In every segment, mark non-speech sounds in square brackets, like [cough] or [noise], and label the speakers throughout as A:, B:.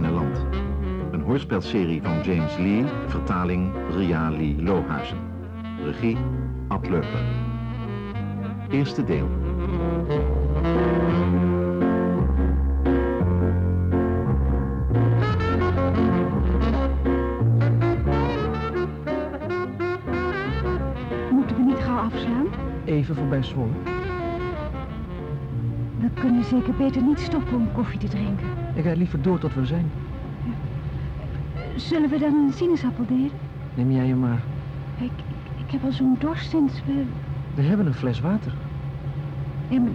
A: Land. Een hoorspelserie van James Lee, vertaling Ria Lee Lohuizen. Regie Ad Leupler. Eerste deel.
B: Moeten we niet gauw afslaan?
C: Even voorbij Zwolle.
B: We kunnen zeker beter niet stoppen om koffie te drinken.
C: Ik rijd liever door tot we er zijn.
B: Zullen we dan een sinaasappel delen?
C: Neem jij hem maar.
B: Ik, ik, ik heb al zo'n dorst sinds we...
C: We hebben een fles water.
B: Ja, maar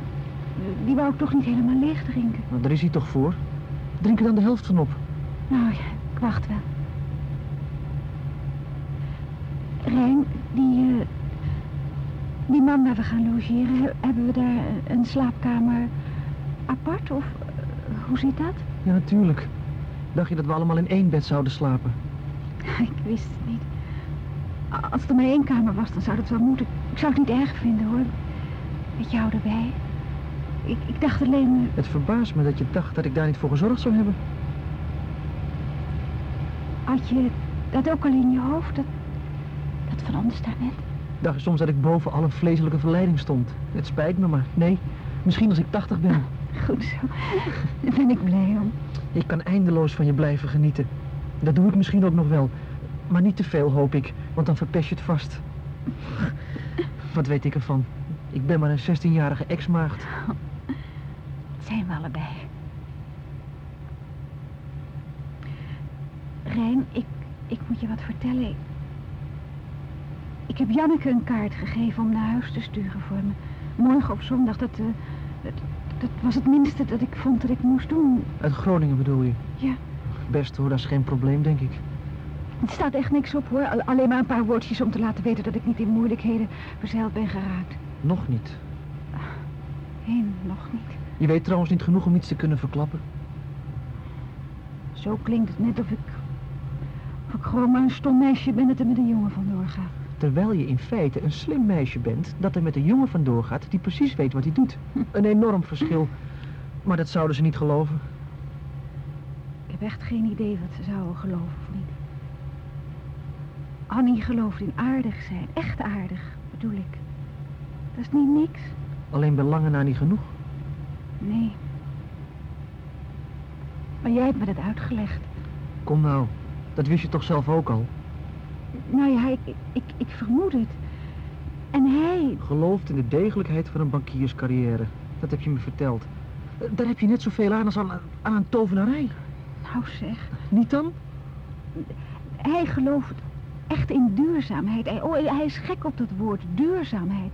B: die wou ik toch niet helemaal leeg drinken.
C: Maar daar is hij toch voor? Drink er dan de helft van op.
B: Nou ja, ik wacht wel. Rijn, die, eh, die man waar we gaan logeren, he- hebben we daar een slaapkamer apart? Of eh, hoe zit dat?
C: Ja, natuurlijk. Dacht je dat we allemaal in één bed zouden slapen?
B: Ik wist het niet. Als er maar één kamer was, dan zou dat wel moeten. Ik zou het niet erg vinden hoor. Met jou erbij. Ik, ik dacht alleen,
C: Het verbaast me dat je dacht dat ik daar niet voor gezorgd zou hebben.
B: had je dat ook al in je hoofd? Dat, dat ons daarnet?
C: Dacht je soms dat ik boven al een vleeselijke verleiding stond? Het spijt me maar. Nee, misschien als ik tachtig ben.
B: Goed zo. Daar ben ik blij om.
C: Ik kan eindeloos van je blijven genieten. Dat doe ik misschien ook nog wel. Maar niet te veel, hoop ik, want dan verpest je het vast. Wat weet ik ervan? Ik ben maar een 16-jarige ex-maagd.
B: Zijn we allebei. Rijn, ik, ik moet je wat vertellen. Ik heb Janneke een kaart gegeven om naar huis te sturen voor me. Morgen op zondag, dat, dat, dat was het minste dat ik vond dat ik moest doen.
C: Uit Groningen bedoel je?
B: Ja,
C: Best hoor, dat is geen probleem, denk ik.
B: er staat echt niks op hoor. Al- alleen maar een paar woordjes om te laten weten dat ik niet in moeilijkheden verzeild ben geraakt.
C: Nog niet.
B: Nee, nog niet.
C: Je weet trouwens niet genoeg om iets te kunnen verklappen.
B: Zo klinkt het net of ik, of ik gewoon maar een stom meisje ben dat er met een jongen vandoor gaat.
C: Terwijl je in feite een slim meisje bent dat er met een jongen vandoor gaat die precies weet wat hij doet. [laughs] Een enorm verschil. Maar dat zouden ze niet geloven.
B: Ik heb echt geen idee wat ze zouden geloven of niet. Annie gelooft in aardig zijn. Echt aardig, bedoel ik. Dat is niet niks.
C: Alleen belangen na niet genoeg.
B: Nee. Maar jij hebt me dat uitgelegd.
C: Kom nou, dat wist je toch zelf ook al.
B: Nou ja, ik, ik, ik vermoed het. En hij...
C: Gelooft in de degelijkheid van een bankierscarrière. Dat heb je me verteld. Daar heb je net zoveel aan als aan, aan een tovenarij.
B: Nou zeg.
C: Niet dan?
B: Hij gelooft echt in duurzaamheid. Hij, oh, hij is gek op dat woord, duurzaamheid.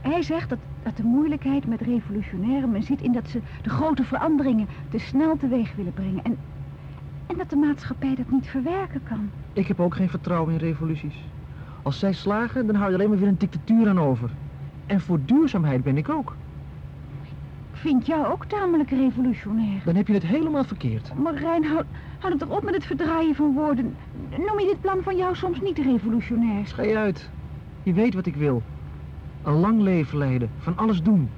B: Hij zegt dat, dat de moeilijkheid met revolutionairen zit in dat ze de grote veranderingen te snel teweeg willen brengen. En, en dat de maatschappij dat niet verwerken kan.
C: Ik heb ook geen vertrouwen in revoluties. Als zij slagen, dan hou je alleen maar weer een dictatuur aan over. En voor duurzaamheid ben ik ook.
B: Ik vind jou ook tamelijk revolutionair.
C: Dan heb je het helemaal verkeerd.
B: Maar Rijn, houd, houd het toch op met het verdraaien van woorden. Noem je dit plan van jou soms niet revolutionair?
C: Schij uit. Je weet wat ik wil. Een lang leven leiden, van alles doen.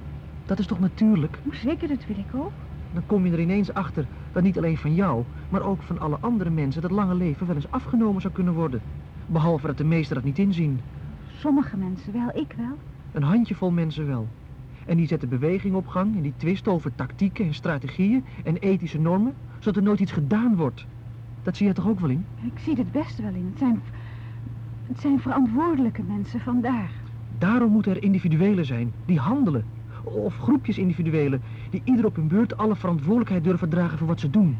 C: Dat is toch natuurlijk?
B: Zeker, dat wil ik ook.
C: Dan kom je er ineens achter dat niet alleen van jou, maar ook van alle andere mensen dat lange leven wel eens afgenomen zou kunnen worden. Behalve dat de meesten dat niet inzien.
B: Sommige mensen wel, ik wel.
C: Een handjevol mensen wel. En die zetten beweging op gang en die twisten over tactieken en strategieën en ethische normen, zodat er nooit iets gedaan wordt. Dat zie je toch ook wel in?
B: Ik zie het best wel in. Het zijn, het zijn verantwoordelijke mensen vandaar.
C: Daarom moeten er individuelen zijn die handelen. Of groepjes individuelen die ieder op hun beurt alle verantwoordelijkheid durven dragen voor wat ze doen.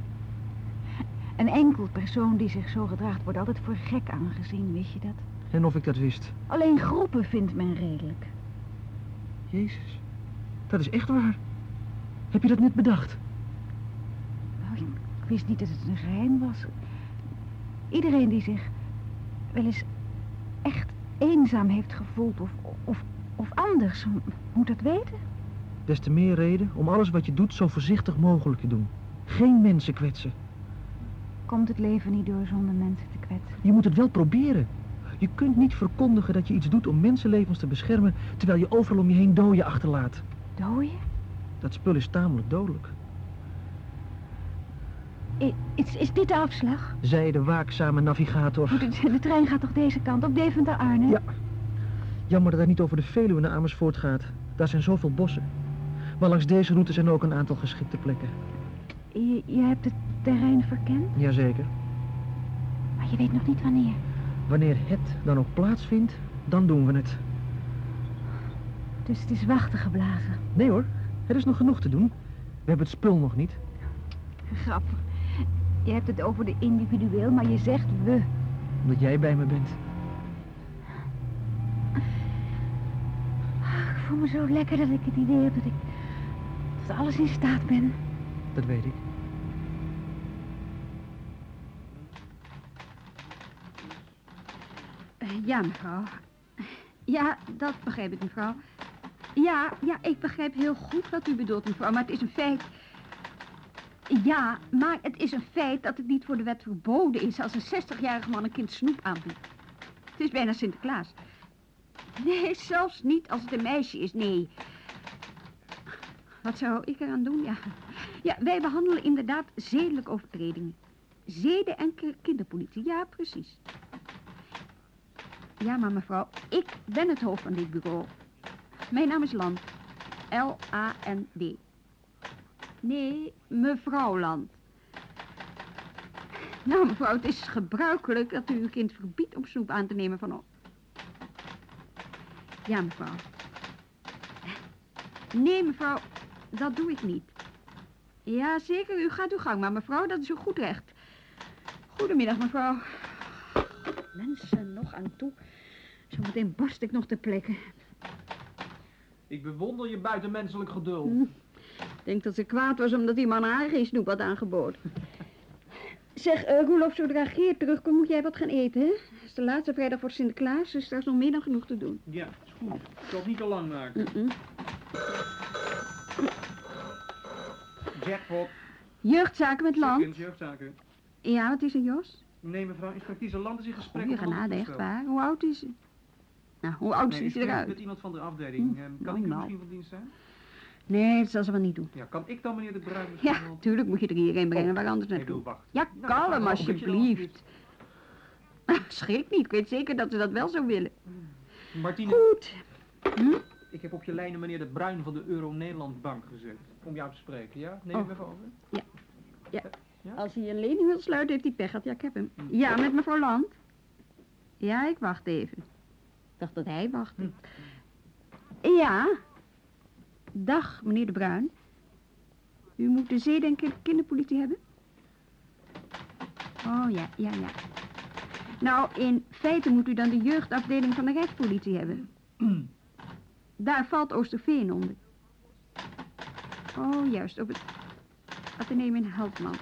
B: Een enkel persoon die zich zo gedraagt wordt altijd voor gek aangezien, weet je dat?
C: En of ik dat wist.
B: Alleen groepen vindt men redelijk.
C: Jezus, dat is echt waar. Heb je dat net bedacht?
B: Nou, ik, ik wist niet dat het een geheim was. Iedereen die zich wel eens echt eenzaam heeft gevoeld of, of, of anders, moet dat weten.
C: Des te meer reden om alles wat je doet zo voorzichtig mogelijk te doen. Geen mensen kwetsen.
B: Komt het leven niet door zonder mensen te kwetsen.
C: Je moet het wel proberen. Je kunt niet verkondigen dat je iets doet om mensenlevens te beschermen... terwijl je overal om je heen doden achterlaat.
B: Dooien?
C: Dat spul is tamelijk dodelijk.
B: I- Is, is dit de afslag?
C: Zei de waakzame navigator.
B: De, de trein gaat toch deze kant, op Deventer-Arnhem?
C: Ja. Jammer dat hij niet over de Veluwe naar Amersfoort gaat. Daar zijn zoveel bossen. Maar langs deze route zijn ook een aantal geschikte plekken.
B: Je, je hebt het terrein verkend,
C: Jazeker.
B: maar je weet nog niet wanneer.
C: Wanneer het dan ook plaatsvindt, dan doen we het.
B: Dus het is wachten geblazen.
C: Nee hoor, er is nog genoeg te doen. We hebben het spul nog niet.
B: Grappig. Je hebt het over de individueel, maar je zegt we.
C: Omdat jij bij me bent.
B: Ik voel me zo lekker dat ik het idee heb dat ik tot alles in staat ben.
C: Dat weet ik.
D: Eh, Ja, mevrouw. Ja, dat begrijp ik, mevrouw. Ja, ja, ik begrijp heel goed wat u bedoelt, mevrouw, maar het is een feit... Ja, maar het is een feit dat het niet voor de wet verboden is als een 60-jarige man een kind snoep aanbiedt. Het is bijna Sinterklaas. Nee, zelfs niet als het een meisje is, nee. Wat zou ik eraan doen? Ja, ja wij behandelen inderdaad zedelijke overtredingen. Zeden- en ki- kinderpolitie, ja, precies. Ja, maar mevrouw, ik ben het hoofd van dit bureau. Mijn naam is Land. L-A-N-D. Nee, mevrouw Land. Nou, mevrouw, het is gebruikelijk dat u uw kind verbiedt om snoep aan te nemen van ons. Ja, mevrouw. Nee, mevrouw, dat doe ik niet. Ja, zeker, u gaat uw gang, maar mevrouw, dat is uw goed recht. Goedemiddag, mevrouw. Mensen, nog aan toe. Zometeen barst ik nog te plekken.
C: Ik bewonder je buitenmenselijk geduld.
D: Ik denk dat ze kwaad was omdat die man haar geen snoep had aangeboden. Zeg, eh Roelof, zodra Geert terugkomt, moet jij wat gaan eten, hè? Het is de laatste vrijdag voor Sinterklaas, dus daar is nog meer dan genoeg te doen.
E: Ja, is goed. Ik zal het niet te lang maken. Jackpot.
D: Jeugdzaken met land.
E: Jeugdzaken.
D: Ja, wat is er, Jos?
E: Nee, mevrouw, inspectrice Land is in gesprek. Op een
D: genade, echt waar. Hoe oud is ze? Nou, hoe oud
E: Nee,
D: ziet ze eruit?
E: met iemand van de afdeling.
D: Hm,
E: Ehm, kan
D: nou,
E: ik u
D: nou.
E: misschien van dienst zijn?
D: Nee, dat zal ze wel niet doen.
E: Ja, kan ik dan meneer de Bruin
D: Ja,
E: wel-
D: tuurlijk moet je er hierheen brengen,
E: Oh,
D: waar anders
E: Nee,
D: naartoe.
E: doe, wacht.
D: Ja,
E: Nou,
D: kalm
E: je
D: alsjeblieft. [laughs] Schrik niet, ik weet zeker dat ze dat wel zou willen.
E: Martine,
D: Goed. Hm?
E: Ik heb op je lijnen meneer de Bruin van de Euro-Nederland Bank gezet. Om jou te spreken, ja? Neem
D: Oh.
E: even over.
D: Als hij een lening wil sluiten, heeft hij pech gehad. Ja, ik heb hem. Ja, met mevrouw Land. Ja, ik wacht even. Ik dacht dat hij wachtte. Ja. Dag, meneer De Bruin. U moet de zeden- en ki- kinderpolitie hebben? Oh, ja, ja, ja. Nou, in feite moet u dan de jeugdafdeling van de rechtspolitie hebben. Daar valt Oosterveen onder. Oh, juist, op het ateneum in Helpman.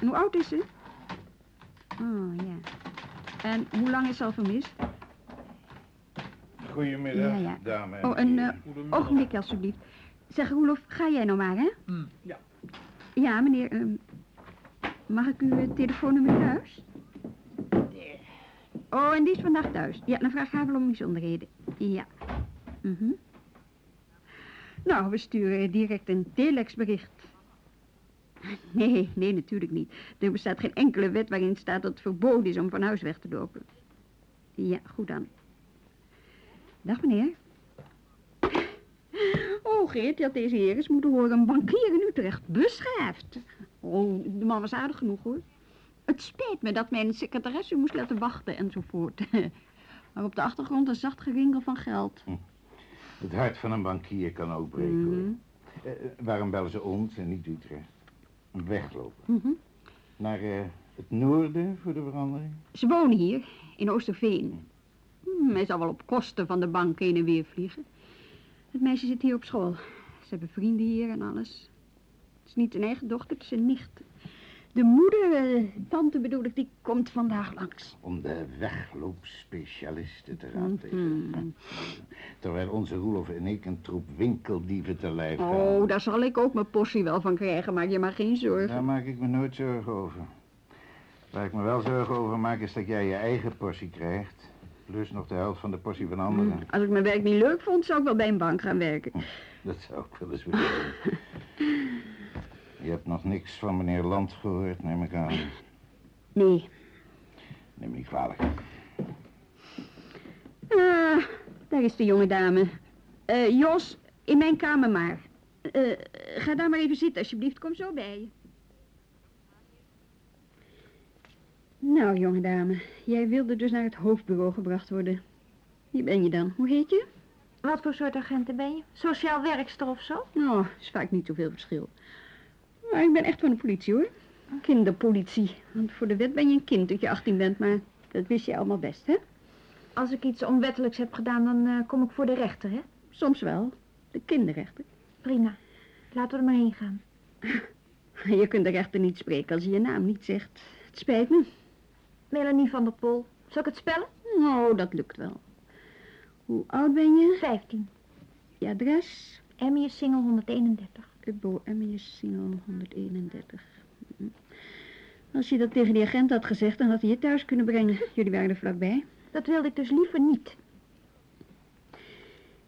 D: En hoe oud is ze? Oh, ja. En hoe lang is ze al vermist?
F: Goedemiddag,
D: Ja,
F: en
D: Oh, een
F: heren.
D: eh, ogenblik alsjeblieft. Zeg, Roelof, ga jij nou maar, hè?
E: Hm, ja.
D: Ja, meneer, ehm, mag ik uw eh, telefoonnummer thuis? Oh, en die is vandaag thuis. Ja, dan vraag ik haar wel om bijzonderheden. Ja. Mhm. Nou, we sturen direct een telexbericht. Nee, nee, natuurlijk niet. Er bestaat geen enkele wet waarin staat dat het verboden is om van huis weg te lopen. Ja, goed dan. Dag, meneer. Oh, Geert, had deze heer eens moeten horen. Een bankier in Utrecht. Beschaafd. Oh, de man was aardig genoeg, hoor. Het spijt me dat mijn secretaresse moest laten wachten enzovoort. [laughs] Maar op de achtergrond een zacht geringel van geld.
F: Het hart van een bankier kan ook breken, hoor.
D: Mhm.
F: Eh, eh, waarom bellen ze ons en niet Utrecht? Weglopen.
D: Mhm.
F: Naar eh, het noorden voor de verandering?
D: Ze wonen hier, in Oosterveen. Hm, hij zal wel op kosten van de bank heen en weer vliegen. Het meisje zit hier op school. Ze hebben vrienden hier en alles. Het is niet zijn eigen dochter, het is zijn nicht. De moeder, eh, tante bedoel ik, die komt vandaag langs.
F: Om de wegloopspecialisten te raadplegen.
D: Mhm. [laughs]
F: Terwijl onze Roelof en ik een troep winkeldieven te lijf gaan.
D: Oh, daar zal ik ook mijn portie wel van krijgen, maak je maar geen zorgen.
F: Daar maak ik me nooit zorgen over. Waar ik me wel zorgen over maak is dat jij je eigen portie krijgt... Plus nog de helft van de portie van anderen.
D: Als ik mijn werk niet leuk vond, zou ik wel bij een bank gaan werken. [laughs]
F: Dat zou ik wel eens willen doen. [laughs] Je hebt nog niks van meneer Land gehoord, neem ik aan.
D: Nee.
F: Neem me niet kwalijk.
D: Ah, daar is de jonge dame. Eh, Jos, in mijn kamer maar. Eh, ga daar maar even zitten, alsjeblieft. Kom zo bij je. Nou, jonge dame, jij wilde dus naar het hoofdbureau gebracht worden. Hier ben je dan. Hoe heet je?
G: Wat voor soort agenten ben je? Sociaal werkster of zo?
D: Nou, is vaak niet zoveel verschil. Maar ik ben echt van de politie, hoor. Kinderpolitie. Want voor de wet ben je een kind dat je 18 bent, maar dat wist je allemaal best, hè?
G: Als ik iets onwettelijks heb gedaan, dan eh, kom ik voor de rechter, hè?
D: Soms wel. De kinderrechter.
G: Prima. Laten we er maar heen gaan. [laughs]
D: Je kunt de rechter niet spreken als hij je naam niet zegt. Het spijt me.
G: Melanie van der Pol. Zal ik het spellen?
D: Oh, dat lukt wel. Hoe oud ben je?
G: 15.
D: Je adres?
G: Emmy is single 131.
D: Ubbo Emmius single 131. Mhm. Als je dat tegen die agent had gezegd, dan had hij je thuis kunnen brengen. Jullie waren er vlakbij.
G: Dat wilde ik dus liever niet.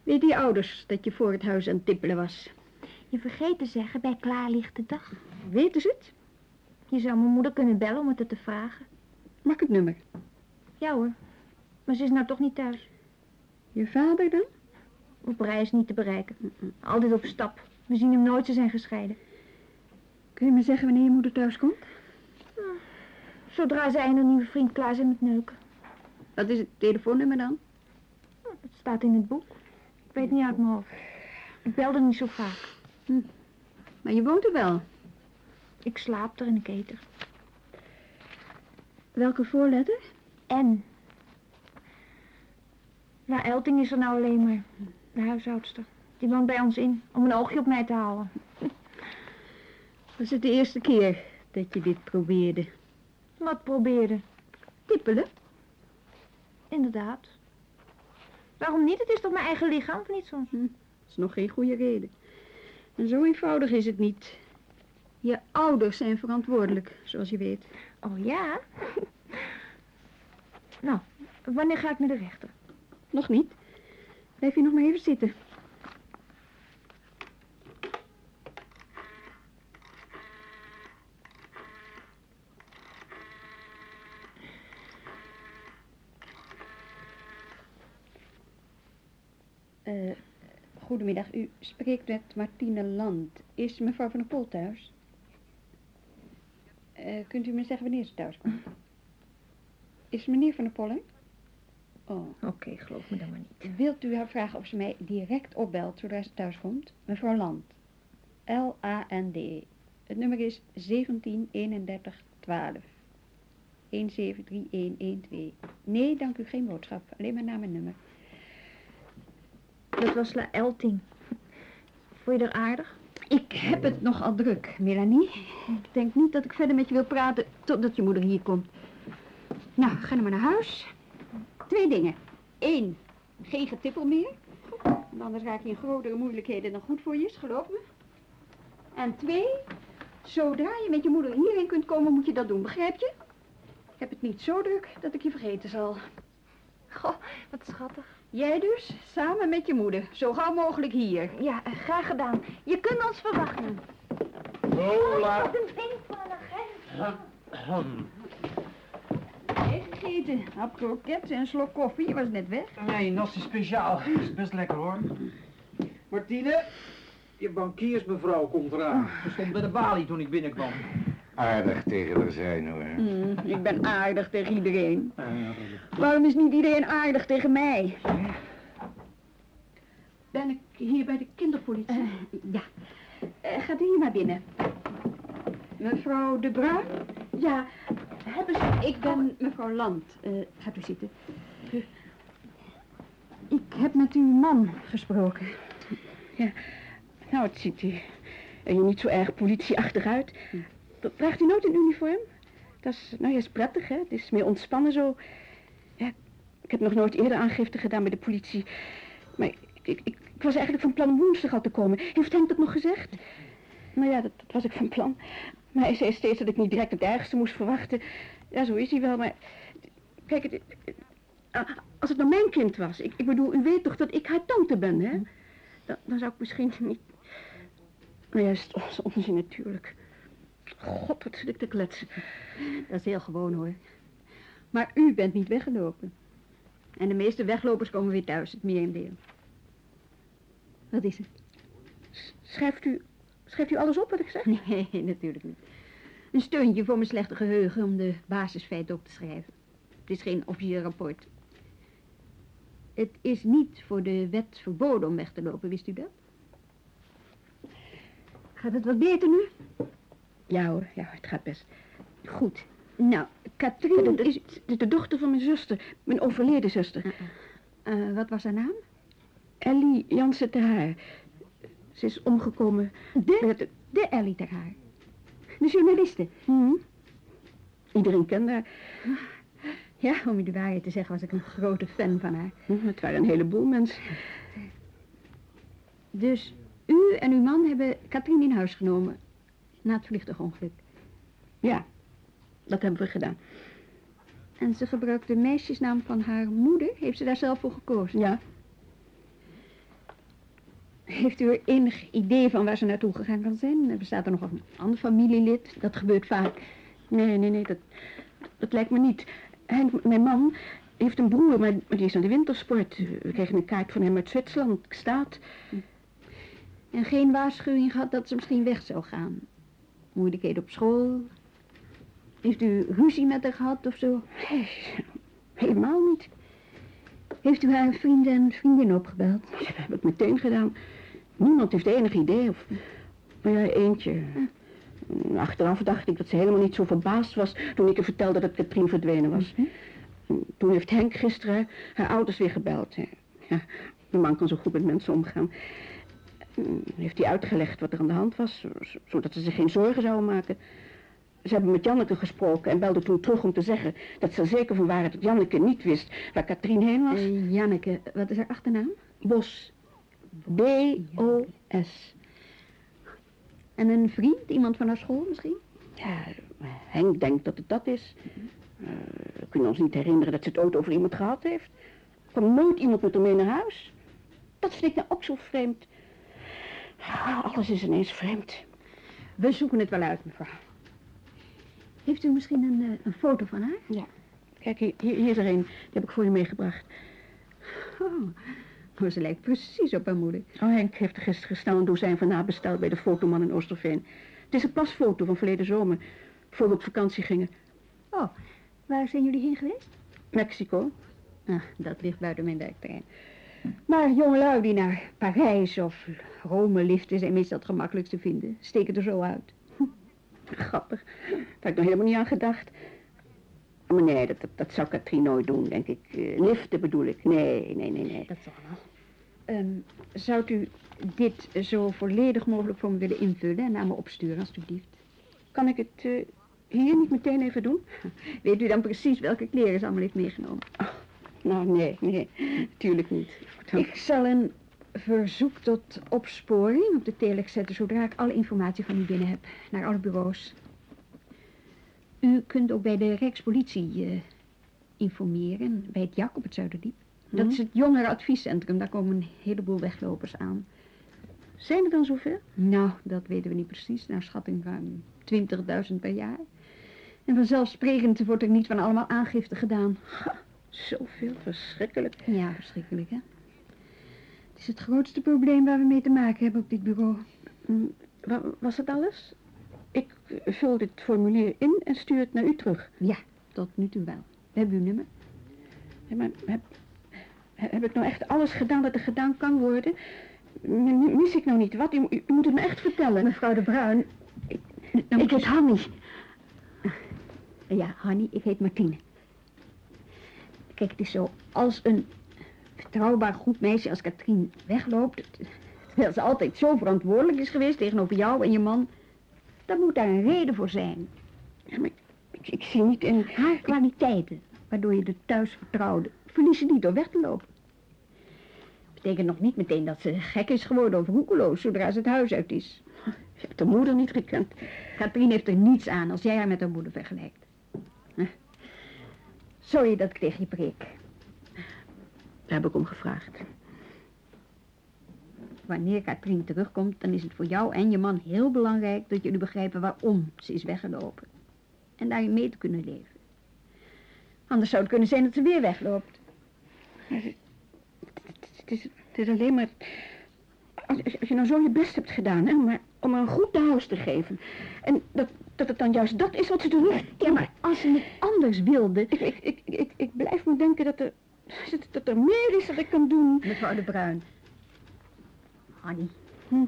D: Weten je ouders dat je voor het huis aan het tippelen was?
G: Je vergeet te zeggen bij klaarlichte dag.
D: Weten ze het?
G: Je zou mijn moeder kunnen bellen om het te vragen.
D: Mag ik het nummer?
G: Ja hoor. Maar ze is nou toch niet thuis.
D: Je vader dan?
G: Op reis niet te bereiken. Altijd op stap. We zien hem nooit, ze zijn gescheiden.
D: Kun je me zeggen wanneer je moeder thuis komt?
G: Zodra zij en een nieuwe vriend klaar zijn met neuken.
D: Wat is het telefoonnummer dan?
G: Het staat in het boek. Ik weet niet uit mijn hoofd. Ik belde niet zo vaak.
D: Maar je woont er wel.
G: Ik slaap er en ik eet er.
D: Welke voorletter?
G: En? Nou, Elting is er nou alleen maar. De huishoudster. Die woont bij ons in, om een oogje op mij te houden. [laughs]
D: Was het de eerste keer dat je dit probeerde?
G: Wat probeerde?
D: Tippelen?
G: Inderdaad. Waarom niet? Het is toch mijn eigen lichaam, of niet soms?
D: Dat is nog geen goede reden. En zo eenvoudig is het niet. Je ouders zijn verantwoordelijk, zoals je weet.
G: Oh ja? [laughs] nou, wanneer ga ik naar de rechter?
D: Nog niet. Blijf je nog maar even zitten. Eh, goedemiddag, u spreekt met Martine Land. Is mevrouw van der Pol thuis? Eh, kunt u me zeggen wanneer ze thuis komt? Is meneer van der Pol? Oh.
G: Oké, geloof me dan maar niet.
D: Wilt u haar vragen of ze mij direct opbelt zodra ze thuis komt? Mevrouw Land. L-A-N-D. Het nummer is 1731 12. 173112. Nee, dank u, geen boodschap. Alleen maar naam en nummer.
G: Dat was La Elting. Vond je er aardig?
D: Ik heb het nogal druk, Melanie. Ik denk niet dat ik verder met je wil praten totdat je moeder hier komt. Nou, ga dan maar naar huis. Twee dingen. Eén, geen getippel meer. Want anders raak je in grotere moeilijkheden dan goed voor je is, geloof me. En twee, zodra je met je moeder hierheen kunt komen, moet je dat doen, begrijp je? Ik heb het niet zo druk dat ik je vergeten zal.
G: Goh, wat schattig.
D: Jij dus, samen met je moeder, zo gauw mogelijk hier.
G: Ja, eh, graag gedaan. Je kunt ons verwachten.
H: Lola.
G: Wat een.
D: Jij gegeten, hap kroket en een slok koffie, je was net weg.
E: Nee, nasi speciaal. is best lekker hoor. Martine, je bankiersmevrouw komt eraan. Ze stond bij de balie toen ik binnenkwam.
F: Aardig tegen haar zijn hoor.
D: Hmm, ik ben aardig tegen iedereen.
E: Eh,
D: Waarom is niet iedereen aardig tegen mij? Ben ik hier bij de kinderpolitie? ja. Eh, gaat u hier maar binnen. Mevrouw De Bruin? Ja, hebben ze... Ik ben mevrouw Land. Eh, gaat u zitten. Ik heb met uw man gesproken. Ja, nou, het ziet u er hier niet zo erg politieachtig uit. Draagt u nooit een uniform? Dat is, nou ja, is prettig, hè? Het is meer ontspannen zo. Ja, ik heb nog nooit eerder aangifte gedaan bij de politie. Maar ik, ik, ik, was eigenlijk van plan woensdag al te komen. Heeft Henk dat nog gezegd? Nou ja, dat, dat was ik van plan. Maar hij zei steeds dat ik niet direct het ergste moest verwachten. Ja, zo is hij wel, maar... Kijk, het, het-
I: Ah, Als het nou mijn kind was. Ik, ik bedoel, u weet toch dat ik haar tante ben, hè? Dan, dan zou ik misschien niet... Maar ja, is is onzin natuurlijk. God, wat zit ik te kletsen.
D: Dat is heel gewoon hoor. Maar u bent niet weggelopen. En de meeste weglopers komen weer thuis, het merendeel. Wat is het?
I: Schrijft u, schrijft u alles op wat ik zeg? [laughs]
D: Nee, natuurlijk niet. Een steuntje voor mijn slechte geheugen om de basisfeiten op te schrijven. Het is geen officieel rapport. Het is niet voor de wet verboden om weg te lopen, wist u dat? Gaat het wat beter nu?
I: Ja hoor, ja, het gaat best.
D: Goed. Nou, Katrien is...
I: de, dochter van mijn zuster, mijn overleden zuster.
D: Eh, wat was haar naam?
I: Ellie Jansen te haar. Ze is omgekomen.
D: De,
I: met
D: de Ellie ter haar. De journaliste.
I: Hm? Iedereen kende haar.
D: Ja, om u de waarheid te zeggen was ik een grote fan van haar.
I: Hm, Het waren een heleboel mensen. [laughs]
D: Dus u en uw man hebben Katrien in huis genomen na het vliegtuigongeluk.
I: Ja, dat hebben we gedaan.
D: En ze gebruikte de meisjesnaam van haar moeder. Heeft ze daar zelf voor gekozen?
I: Ja,
D: Heeft u er enig idee van waar ze naartoe gegaan kan zijn? Bestaat er nog een ander familielid? Dat gebeurt vaak.
I: nee, nee, nee, dat, dat lijkt me niet. Henk, mijn man, heeft een broer, maar, maar die is aan de wintersport. We kregen een kaart van hem uit Zwitserland, staat.
D: En geen waarschuwing gehad dat ze misschien weg zou gaan. Moeilijkheden op school. Heeft u ruzie met haar gehad of zo?
I: Helemaal niet.
D: Heeft u haar vrienden en vriendinnen opgebeld?
I: Ja, dat heb ik meteen gedaan. Niemand heeft enig idee. Of, maar ja, eentje. Achteraf dacht ik dat ze helemaal niet zo verbaasd was toen ik haar vertelde dat Katrien verdwenen was. En Toen heeft Henk gisteren haar ouders weer gebeld. Ja, mijn man kan zo goed met mensen omgaan. En Heeft hij uitgelegd wat er aan de hand was, zo- zodat ze zich geen zorgen zouden maken. Ze hebben met Janneke gesproken en belden toen terug om te zeggen dat ze er zeker van waren dat Janneke niet wist waar Katrien heen was.
D: Eh, Janneke, wat is haar achternaam?
I: Bos. B-O-S.
D: En een vriend, iemand van haar school misschien?
I: Ja, Henk denkt dat het dat is. We kunnen ons niet herinneren dat ze het ooit over iemand gehad heeft. Er kwam nooit iemand met haar mee naar huis. Dat vind ik nou ook zo vreemd. Ja, alles is ineens vreemd.
D: We zoeken het wel uit, mevrouw. Heeft u misschien een, eh, een foto van haar?
I: Kijk, hier, hier is er een. Die heb ik voor je meegebracht.
D: Oh, oh, ze lijkt precies op haar moeder.
I: Oh, Henk heeft er gisteren snel een dozijn van nabesteld bij de fotoman in Oosterveen. Het is een pasfoto van verleden zomer. Voor we op vakantie gingen.
D: Oh, waar zijn jullie heen geweest?
I: Mexico.
D: Ah, dat ligt buiten mijn werkterrein. Maar jongelui die naar Parijs of Rome liften zijn meestal het gemakkelijkst te vinden. Steken er zo uit. [laughs]
I: Grappig. Daar heb ik nog helemaal niet aan gedacht. Maar nee, dat, dat, dat zou Katrien nooit doen, denk ik. Eh, liften bedoel ik. Nee, nee, nee, nee.
D: Dat zal wel. Ehm, zou u dit zo volledig mogelijk voor me willen invullen en naar me opsturen, alstublieft?
I: Kan ik het eh, hier niet meteen even doen? [laughs]
D: Weet u dan precies welke kleren ze allemaal heeft meegenomen?
I: Nou, nee, nee. Tuurlijk niet.
D: Ik zal een verzoek tot opsporing op de telex zetten zodra ik alle informatie van u binnen heb, naar alle bureaus. U kunt ook bij de Rijkspolitie eh, informeren, bij het Jak op het Zuiderdiep. Dat
I: Mhm.
D: is het jongerenadviescentrum, daar komen een heleboel weglopers aan.
I: Zijn er dan zoveel?
D: Nou, dat weten we niet precies, naar schatting ruim 20.000 per jaar. En vanzelfsprekend wordt er niet van allemaal aangifte gedaan.
I: Zoveel, verschrikkelijk.
D: Ja, verschrikkelijk, hè? Het is het grootste probleem waar we mee te maken hebben op dit bureau.
I: Mm, wa- was dat alles? Ik vul dit formulier in en stuur het naar u terug.
D: Ja, tot nu toe wel. We hebben uw nummer.
I: Ja, maar heb, heb ik nou echt alles gedaan wat er gedaan kan worden? M- m- Mis ik nou niet wat? U moet het me echt vertellen.
D: Mevrouw de Bruin, ik, ik heet Hanny. Ja, Hanny, ik heet Martine. Kijk, het is zo, als een vertrouwbaar goed meisje als Katrien wegloopt, [laughs] terwijl ze altijd zo verantwoordelijk is geweest tegenover jou en je man, dan moet daar een reden voor zijn.
I: Ja, maar ik, ik zie niet in...
D: Haar kwaliteiten, waardoor je er thuis vertrouwde, verlies je niet door weg te lopen. Betekent nog niet meteen dat ze gek is geworden of roekeloos zodra ze het huis uit is.
I: Ik heb de moeder niet gekend.
D: Katrien heeft er niets aan als jij haar met haar moeder vergelijkt. Sorry dat ik tegen je preek.
J: Daar heb ik om gevraagd.
D: Wanneer Katrien terugkomt, dan is het voor jou en je man heel belangrijk dat jullie begrijpen waarom ze is weggelopen. En daarin mee te kunnen leven. Anders zou het kunnen zijn dat ze weer wegloopt.
J: Het is, het is alleen maar... Als, als je nou zo je best hebt gedaan, hè, maar om haar een goed thuis te geven. En dat, dat het dan juist dat is wat ze doet.
D: Ja, maar als ze het anders wilde...
J: Ik, ik, ik, ik, ik blijf me denken dat er, dat er meer is dat ik kan doen.
D: Mevrouw de Bruin. Annie.
J: Hm.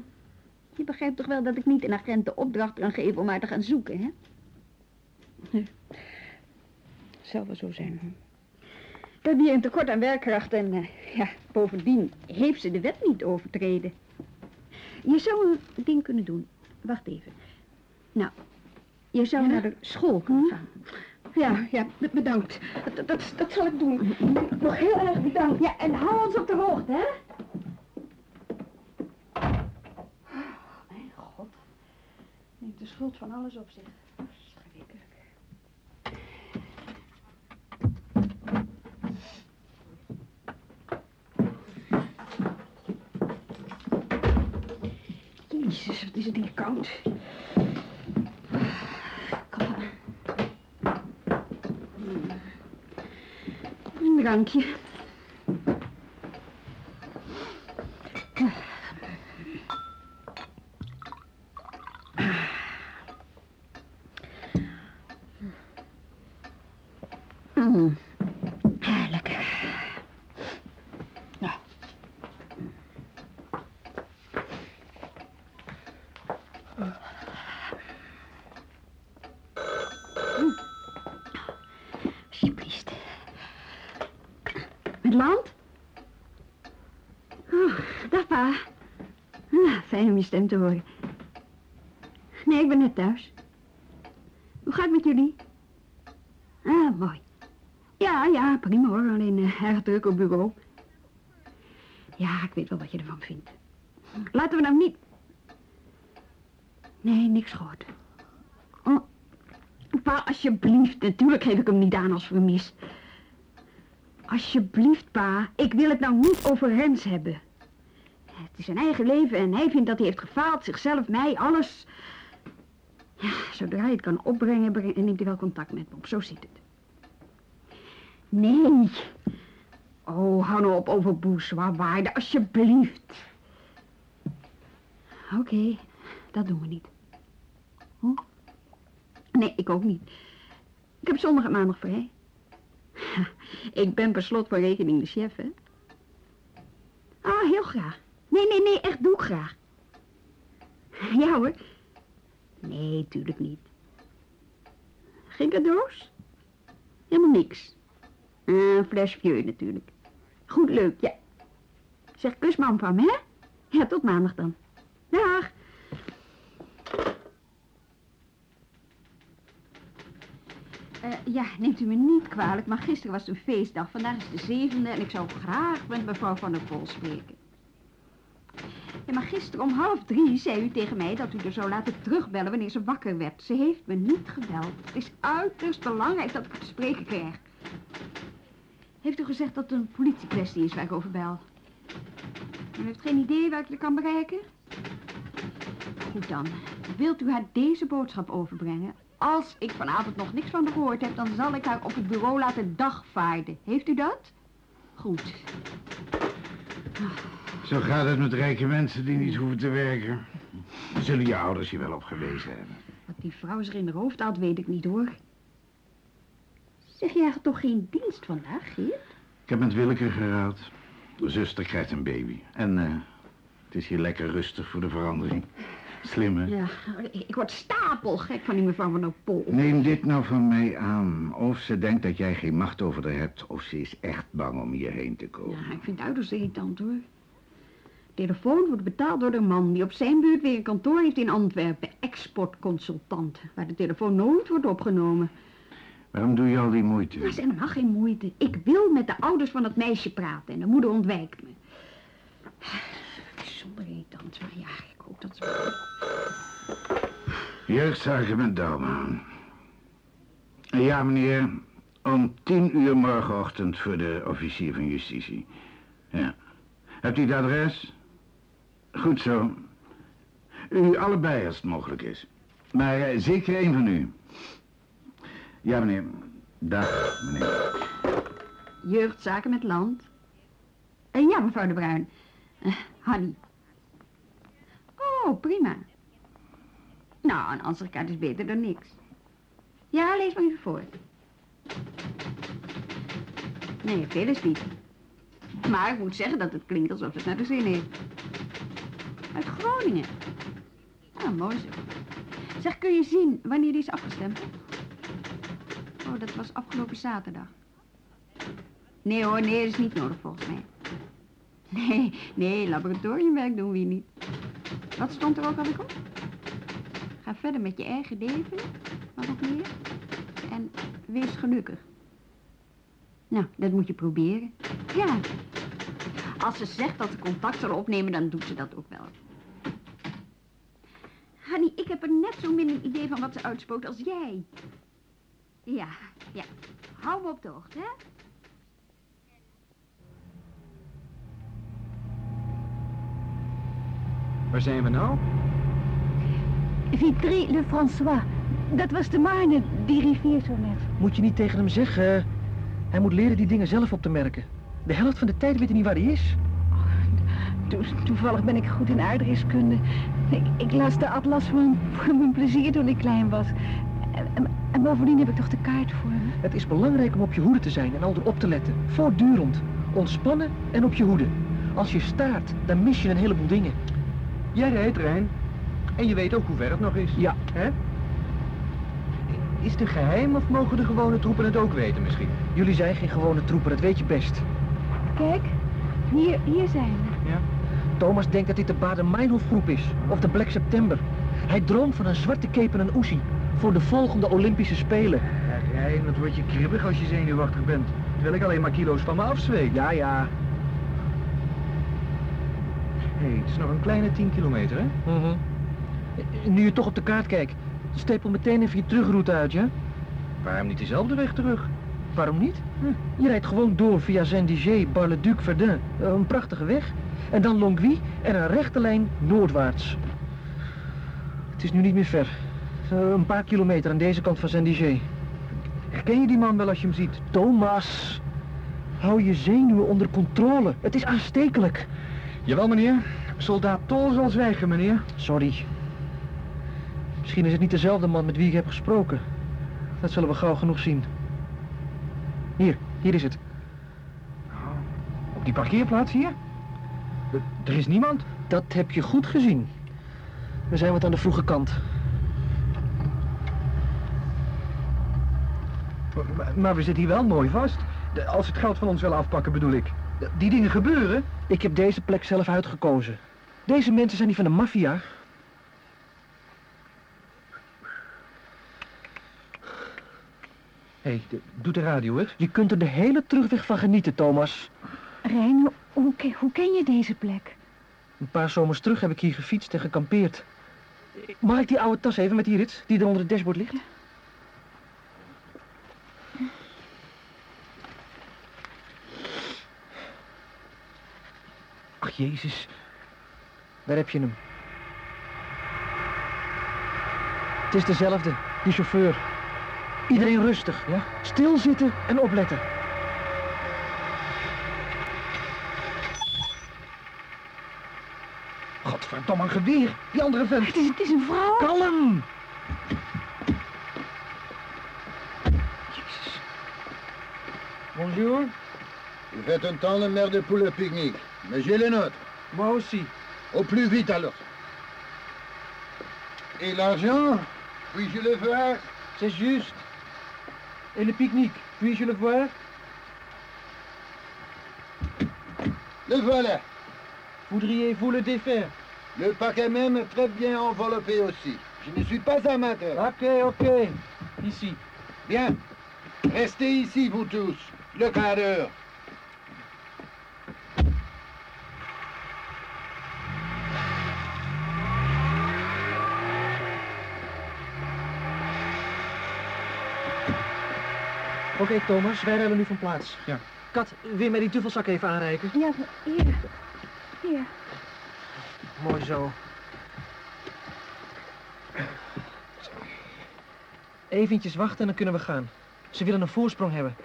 D: Je begrijpt toch wel dat ik niet een agent de opdracht kan geven om haar te gaan zoeken, hè?
J: Zal wel zo zijn.
D: We hebben hier een tekort aan werkkracht en eh, ja, bovendien heeft ze de wet niet overtreden. Je zou een ding kunnen doen. Wacht even. Nou, je zou
J: Ja?
D: naar de school kunnen gaan.
J: Ja, ja, bedankt. Dat, dat, zal ik doen. Nog heel erg bedankt.
D: Ja, en hou ons op de hoogte, hè?
J: Mijn god. Neemt de schuld van alles op zich. Verschrikkelijk. Jezus, wat is het hier koud. Kalm.
D: Een drankje. Mm. Ah, lekker.
J: Ja.
D: Alsjeblieft. Met land? Oh, dag pa. Ah, fijn om je stem te horen. Nee, ik ben net thuis. Hoe gaat het met jullie? Ah, mooi. Ja, ja, prima hoor. Alleen eh, erg druk op bureau. Ja, ik weet wel wat je ervan vindt. Laten we nou niet... Nee, niks gehoord. Oh, Pa, alsjeblieft. Natuurlijk geef ik hem niet aan als vermis. Alsjeblieft, pa. Ik wil het nou niet over Rens hebben. Is zijn eigen leven en hij vindt dat hij heeft gefaald. Zichzelf, mij, alles. Ja, zodra hij het kan opbrengen, breng- neemt hij wel contact met me op. Zo zit het. Nee. Oh, hou nou op over bourgeois waarde, alsjeblieft. Oké, dat doen we niet. Hm? Nee, ik ook niet. Ik heb zondag en maandag vrij. [laughs] Ik ben per slot voor rekening de chef, hè? Ah, heel graag. Nee, nee, nee, echt doe ik graag. Ja hoor. Nee, tuurlijk niet. Geen cadeaus? Helemaal niks. Een fles vieux natuurlijk. Goed, leuk, ja. Zeg kus mam van me, hè? Ja, tot maandag dan. Dag. Eh, ja, neemt u me niet kwalijk, maar gisteren was het een feestdag. Vandaag is de zevende en ik zou graag met mevrouw Van der Pol spreken. Ja, maar gisteren om half drie zei u tegen mij dat u er zou laten terugbellen wanneer ze wakker werd. Ze heeft me niet gebeld. Het is uiterst belangrijk dat ik haar te spreken krijg. Heeft u gezegd dat het een politiekwestie is waar ik over bel? U heeft geen idee waar ik haar kan bereiken? Goed dan. Wilt u haar deze boodschap overbrengen? Als ik vanavond nog niks van gehoord heb, dan zal ik haar op het bureau laten dagvaarden. Heeft u dat? Goed.
F: Zo gaat het met rijke mensen die niet hoeven te werken. Zullen je ouders je wel op gewezen hebben?
D: Wat die vrouw zich in de hoofd haalt, weet ik niet hoor. Zeg jij toch geen dienst vandaag, Geert?
F: Ik heb met Willeke. De zuster krijgt een baby. En eh, het is hier lekker rustig voor de verandering. Slim, hè?
D: Ja, ik word stapelgek van die mevrouw van der Pol.
F: Neem dit nou van mij aan. Of ze denkt dat jij geen macht over haar hebt... of ze is echt bang om hierheen te komen.
D: Ja, ik vind het uiterst irritant hoor. De telefoon wordt betaald door de man die op zijn buurt weer een kantoor heeft in Antwerpen. Exportconsultant, waar de telefoon nooit wordt opgenomen.
F: Waarom doe je al die moeite?
D: Dat is helemaal geen moeite. Ik wil met de ouders van het meisje praten en de moeder ontwijkt me. Bijzonder irritant, maar ja, ik hoop dat ze...
F: Jeugdsergeant Douwman. Ja, meneer. Om tien uur morgenochtend voor de officier van justitie. Ja. Hebt u het adres? Goed zo. U allebei als het mogelijk is. Maar eh, zeker één van u. Ja, meneer. Dag, meneer.
D: Jeugdzaken met land. En ja, mevrouw de Bruin. Eh, Hanny. Oh, prima. Nou, een ansichtkaart is beter dan niks. Ja, lees maar even voor. Nee, veel is niet. Maar ik moet zeggen dat het klinkt alsof het naar de zin heeft. Uit Groningen. Ah, mooi zo. Zeg, kun je zien wanneer die is afgestemd? Oh, dat was afgelopen zaterdag. Nee hoor, nee, is niet nodig volgens mij. Nee, nee, laboratoriumwerk doen we hier niet. Wat stond er ook alweer op? Ga verder met je eigen leven. Wat nog meer? En wees gelukkig. Nou, dat moet je proberen. Ja. Als ze zegt dat ze contact zal opnemen, dan doet ze dat ook wel. Ik heb er net zo min een idee van wat ze uitspookt als jij. Ja, ja. Hou me op de hoogte, hè?
E: Waar zijn we nou?
B: Vitry-le-François. Dat was de Marne, die rivier zo net.
C: Moet je niet tegen hem zeggen. eh, Hij moet leren die dingen zelf op te merken. De helft van de tijd weet hij niet waar hij is.
B: To- toevallig ben ik goed in aardrijkskunde. Ik, ik las de atlas voor mijn, voor mijn plezier toen ik klein was. En, en, en bovendien heb ik toch de kaart voor me.
C: Het is belangrijk om op je hoede te zijn en altijd op te letten. Voortdurend. Ontspannen en op je hoede. Als je staart, dan mis je een heleboel dingen.
E: Jij rijdt, Rijn. En je weet ook hoe ver het nog is.
C: Ja.
E: Hè? Is het een geheim of mogen de gewone troepen het ook weten misschien?
C: Jullie zijn geen gewone troepen, dat weet je best.
B: Kijk, hier, hier zijn we.
E: Ja.
C: Thomas denkt dat dit de Baden-Meinhof groep is. Of de Black September. Hij droomt van een zwarte cape en een oesie. Voor de volgende Olympische Spelen.
E: Ja, Rijn, dat word je kribbig als je zenuwachtig bent. Terwijl ik alleen maar kilo's van me afzweet.
C: Ja, ja.
E: Hé, hey, het is nog een kleine 10 kilometer, hè?
C: Mhm. Nu je toch op de kaart kijkt, stapel meteen even je terugroute uit, ja?
E: Waarom niet dezelfde weg terug?
C: Waarom niet? Je rijdt gewoon door via Saint-Dizier, Bar-le-Duc, Verdun. Een prachtige weg. En dan Longwy en een rechte lijn noordwaarts. Het is nu niet meer ver. Eh, Een paar kilometer aan deze kant van Saint-Dizier.
E: Herken je die man wel als je hem ziet?
C: Thomas, hou je zenuwen onder controle. Het is aanstekelijk.
E: Jawel, meneer. Soldaat Tol zal zwijgen, meneer.
C: Sorry. Misschien is het niet dezelfde man met wie ik heb gesproken. Dat zullen we gauw genoeg zien. Hier, hier is het.
E: Op die parkeerplaats hier? Er- is niemand.
C: Dat heb je goed gezien. We zijn wat aan de vroege kant.
E: Maar, maar we zitten hier wel mooi vast. Als het geld van ons willen afpakken, bedoel ik. Die dingen gebeuren.
C: Ik heb deze plek zelf uitgekozen. Deze mensen zijn niet van de maffia.
E: Hé, hey, doet de radio het?
C: Je kunt er de hele terugweg van genieten, Thomas.
B: Rijn, hoe, hoe, ke- hoe ken je deze plek?
C: Een paar zomers terug heb ik hier gefietst en gekampeerd. Mag ik die oude tas even met die rits, die er onder het dashboard ligt? Ach, Jezus. Daar heb je hem. Het is dezelfde, die chauffeur. Iedereen rustig, ja? Stilzitten en opletten.
E: Godverdomme, een geweer. Die andere vent.
B: Het is, het is een vrouw.
C: Kalm!
E: Bonjour.
K: Vous faites un temps de merde pour le pique-nique. Mais j'ai les nôtres.
E: Moi aussi.
K: Au plus vite alors. Et l'argent Puis-je le voir
C: C'est juste. Et le pique-nique, puis-je le voir
K: Le voilà.
C: Voudriez-vous le défaire?
K: Le paquet même est très bien enveloppé aussi. Je ne suis pas amateur.
C: Ok, ok. Ici.
K: Bien. Restez ici, vous tous. Le quart d'heure.
C: Oké, Thomas, wij rijden nu van plaats.
E: Ja.
C: Kat, wil je mij die tuffelzak even aanreiken?
B: Ja, hier. Hier.
C: Mooi zo. Eventjes wachten en dan kunnen we gaan. Ze willen een voorsprong hebben.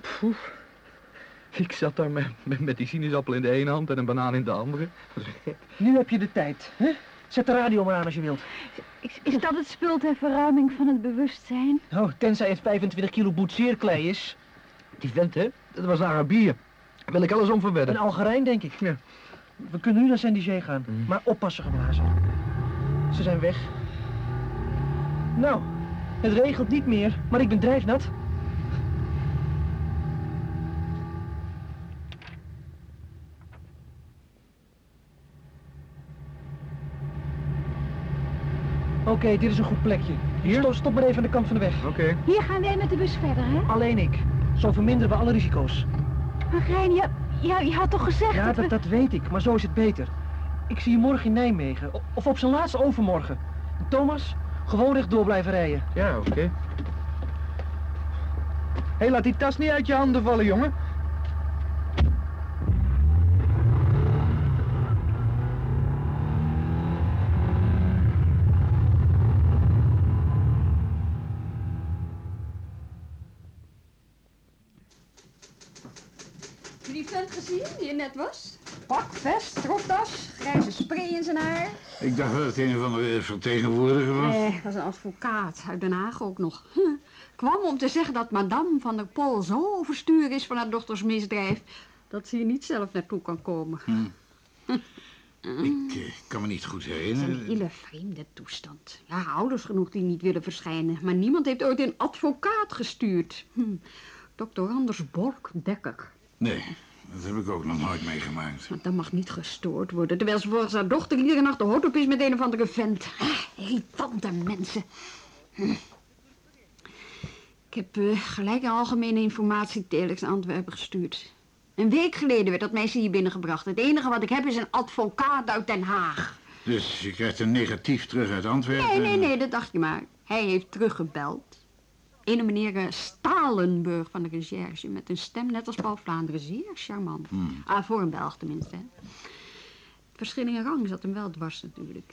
L: Poeh. Ik zat daar met, met, met die sinaasappel in de ene hand en een banaan in de andere.
C: Nu heb je de tijd, hè? Zet de radio maar aan als je wilt.
B: Is, is dat het spul ter verruiming van het bewustzijn?
C: Oh, tenzij het 25 kilo boetseerklei is.
L: Die vent, hè? Dat was een Arabier. Daar wil ik alles om verwedden.
C: Een Algerijn, denk ik.
L: Ja.
C: We kunnen nu naar Saint-Dizier gaan.
L: Mm.
C: Maar oppassen geblazen. Ze zijn weg. Nou, het regelt niet meer, maar ik ben drijfnat. Oké, dit is een goed plekje.
L: Hier?
C: Stop, stop maar even aan de kant van de weg.
L: Oké.
B: Hier gaan wij met de bus verder, hè?
C: Alleen ik. Zo verminderen we alle risico's.
B: Maar Rijn, ja, ja, je had toch gezegd
C: Ja,
B: dat we...
C: dat, dat weet ik, maar zo is het beter. Ik zie je morgen in Nijmegen. Of op zijn laatste overmorgen. Thomas, gewoon rechtdoor blijven rijden.
L: Ja, oké. Hé, hey, laat die tas niet uit je handen vallen, jongen.
D: Heb je die vent gezien die er net was? Pak, vest, stropdas, grijze spray in zijn haar.
F: Ik dacht dat het een of andere vertegenwoordiger was.
D: Nee, dat was een advocaat uit Den Haag ook nog. [laughs] Kwam om te zeggen dat madame van der Pol zo overstuur is van haar dochters misdrijf... dat ze hier niet zelf naartoe kan komen. [laughs]
F: Ik eh, kan me niet goed
D: Het is een
F: herinneren.
D: hele vreemde toestand. Ja, ouders genoeg die niet willen verschijnen. Maar niemand heeft ooit een advocaat gestuurd. Hm. Dr. Anders Bork Dekker.
F: Nee, dat heb ik ook nog nooit meegemaakt.
D: Want dat mag niet gestoord worden. Terwijl ze volgens haar dochter iedere nacht de hort op is met een of andere vent. Ah, irritante mensen. Hm. Ik heb eh, gelijk een algemene informatie telex naar Antwerpen gestuurd. Een week geleden werd dat meisje hier binnengebracht. Het enige wat ik heb is een advocaat uit Den Haag.
F: Dus je krijgt een negatief terug uit Antwerpen?
D: Nee, nee, nee, dat dacht je maar. Hij heeft teruggebeld. Ene meneer eh, Stalenburg van de recherche met een stem net als Paul Vlaanderen. Zeer charmant. Ah, voor een Belg tenminste. hè. Verschil in rang zat hem wel dwars natuurlijk.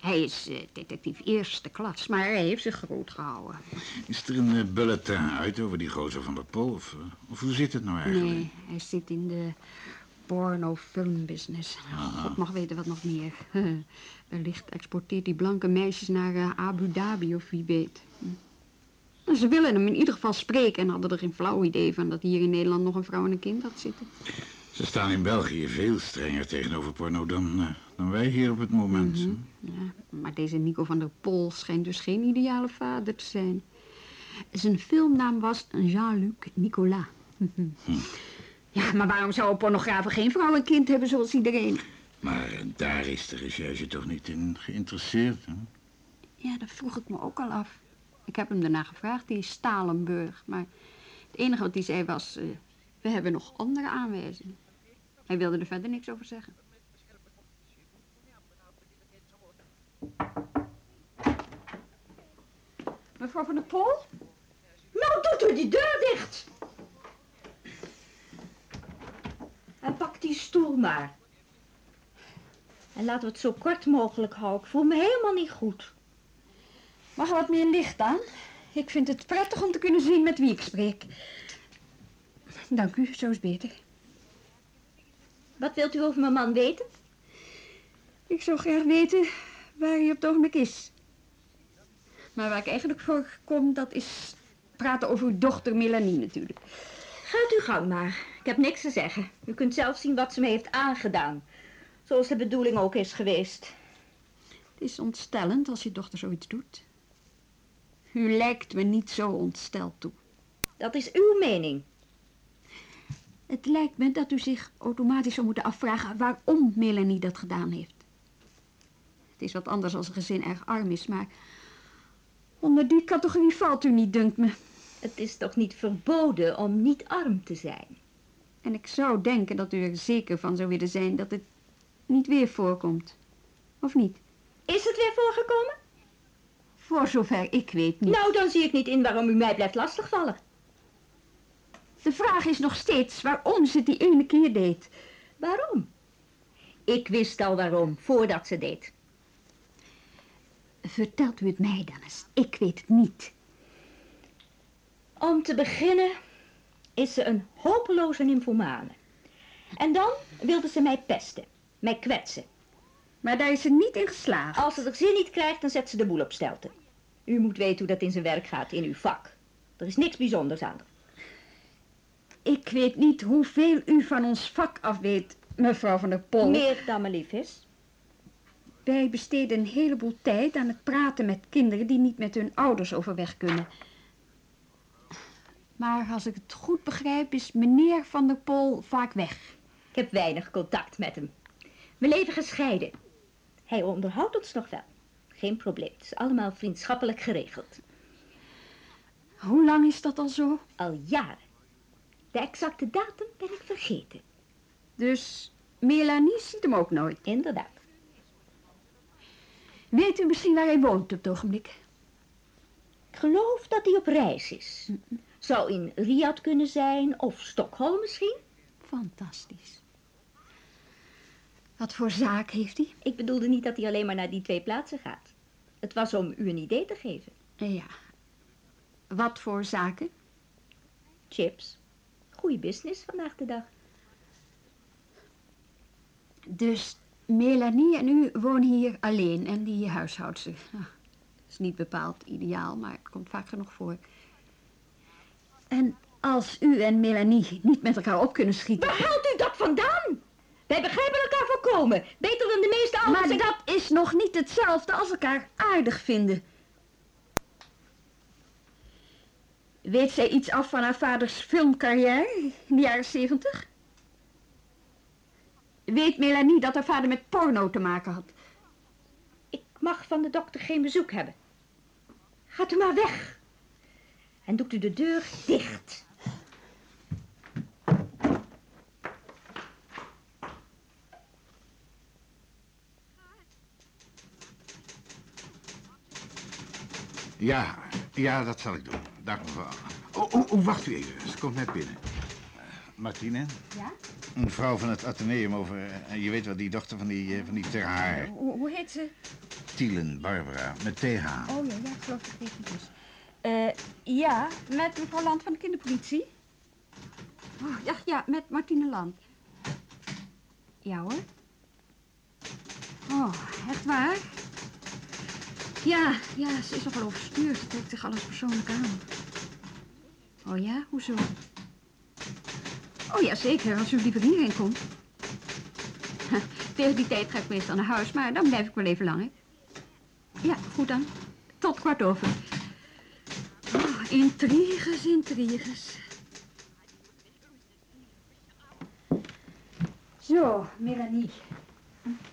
D: Hij is eh, detectief eerste klas, maar hij heeft zich groot gehouden.
F: Is er een eh, bulletin uit over die gozer van der Pol? Of, of hoe zit het nou eigenlijk?
D: Nee, hij zit in de porno-filmbusiness. God mag weten wat nog meer. [laughs] Wellicht exporteert hij blanke meisjes naar Abu Dhabi of wie weet. Hm. Nou, Ze willen hem in ieder geval spreken en hadden er geen flauw idee van dat hier in Nederland nog een vrouw en een kind had zitten.
F: Ze staan in België veel strenger tegenover porno dan, eh, dan wij hier op het moment.
D: Mhm. Ja, maar deze Nico van der Pol schijnt dus geen ideale vader te zijn. Zijn filmnaam was Jean-Luc Nicolas. Ja, maar waarom zou een pornograaf geen vrouw en kind hebben zoals iedereen?
F: Maar eh, daar is de recherche toch niet in geïnteresseerd, hè?
D: Ja, dat vroeg ik me ook al af. Ik heb hem daarna gevraagd, die Stalenburg. Maar het enige wat hij zei was... eh, we hebben nog andere aanwijzingen. Hij wilde er verder niks over zeggen. Mevrouw van der Pol?
J: Nou, doet u die deur dicht. En pak die stoel maar. En laten we het zo kort mogelijk houden. Ik voel me helemaal niet goed.
D: Mag er wat meer licht aan? Ik vind het prettig om te kunnen zien met wie ik spreek. Dank u, zo is beter.
J: Wat wilt u over mijn man weten?
D: Ik zou graag weten waar hij op het ogenblik is. Maar waar ik eigenlijk voor kom, dat is praten over uw dochter Melanie natuurlijk.
J: Gaat uw gang maar. Ik heb niks te zeggen. U kunt zelf zien wat ze me heeft aangedaan. Zoals de bedoeling ook is geweest.
D: Het is ontstellend als je dochter zoiets doet. U lijkt me niet zo ontsteld toe.
J: Dat is uw mening.
D: Het lijkt me dat u zich automatisch zou moeten afvragen waarom Melanie dat gedaan heeft. Het is wat anders als een gezin erg arm is, maar onder die categorie valt u niet, dunkt me.
J: Het is toch niet verboden om niet arm te zijn?
D: En ik zou denken dat u er zeker van zou willen zijn dat het niet weer voorkomt. Of niet?
J: Is het weer voorgekomen?
D: Voor zover ik weet niet.
J: Nou, dan zie ik niet in waarom u mij blijft lastigvallen.
D: De vraag is nog steeds waarom ze het die ene keer deed.
M: Waarom? Ik wist al waarom, voordat ze deed.
D: Vertelt u het mij dan eens. Ik weet het niet.
M: Om te beginnen is ze een hopeloze nymphomane. En dan wilde ze mij pesten, mij kwetsen.
D: Maar daar is ze niet in geslaagd.
M: Als ze er zin niet krijgt, dan zet ze de boel op stelten. U moet weten hoe dat in zijn werk gaat, in uw vak. Er is niks bijzonders aan.
D: Ik weet niet hoeveel u van ons vak af weet, mevrouw van der Pol.
M: Meer dan me lief is.
D: Wij besteden een heleboel tijd aan het praten met kinderen die niet met hun ouders overweg kunnen. Maar als ik het goed begrijp, is meneer van der Pol vaak weg.
M: Ik heb weinig contact met hem. We leven gescheiden. Hij onderhoudt ons nog wel. Geen probleem. Het is allemaal vriendschappelijk geregeld.
D: Hoe lang is dat al zo?
M: Al jaren. De exacte datum ben ik vergeten.
D: Dus Melanie ziet hem ook nooit?
M: Inderdaad.
D: Weet u misschien waar hij woont op het ogenblik?
M: Ik geloof dat hij op reis is. Zou in Riyadh kunnen zijn of Stockholm misschien.
D: Fantastisch. Wat voor zaak heeft hij?
M: Ik bedoelde niet dat hij alleen maar naar die twee plaatsen gaat. Het was om u een idee te geven.
D: Ja. Wat voor zaken?
M: Chips. Goeie business vandaag de dag.
D: Dus Melanie en u wonen hier alleen en die huishoudster. Nou, dat is niet bepaald ideaal, maar het komt vaak genoeg voor. En als u en Melanie niet met elkaar op kunnen schieten...
M: Waar haalt u dat vandaan? Wij begrijpen elkaar volkomen. Beter dan de meeste anderen.
D: Maar dat is nog niet hetzelfde als elkaar aardig vinden. Weet zij iets af van haar vaders filmcarrière in de jaren zeventig? Weet Melanie dat haar vader met porno te maken had?
M: Ik mag van de dokter geen bezoek hebben. Gaat u maar weg. En doet u de deur dicht.
F: Ja, ja, dat zal ik doen. Dag mevrouw. Oh, oh, oh, wacht u even. Ze komt net binnen. Uh, Martine?
B: Ja?
F: Een vrouw van het Atheneum over... Uh, je weet wel, die dochter van die, uh, van die ter haar.
B: Hoe, hoe heet ze?
F: Tielen, Barbara, met TH.
B: Oh ja, ja, ik geloof dat ik dus. Eh, ja, met mevrouw Land van de kinderpolitie. Oh, ja, ja, met Martine Land. Ja hoor. Oh, echt waar? Ja, ja, ze is nogal overstuurd. Ze trekt zich alles persoonlijk aan. Oh ja, hoezo? Oh ja, zeker, als u liever hierheen komt. [laughs] Tegen die tijd ga ik meestal naar huis, maar dan blijf ik wel even langer. Ja, goed dan. Tot kwart over. Oh, intriges, intriges. Zo, Melanie.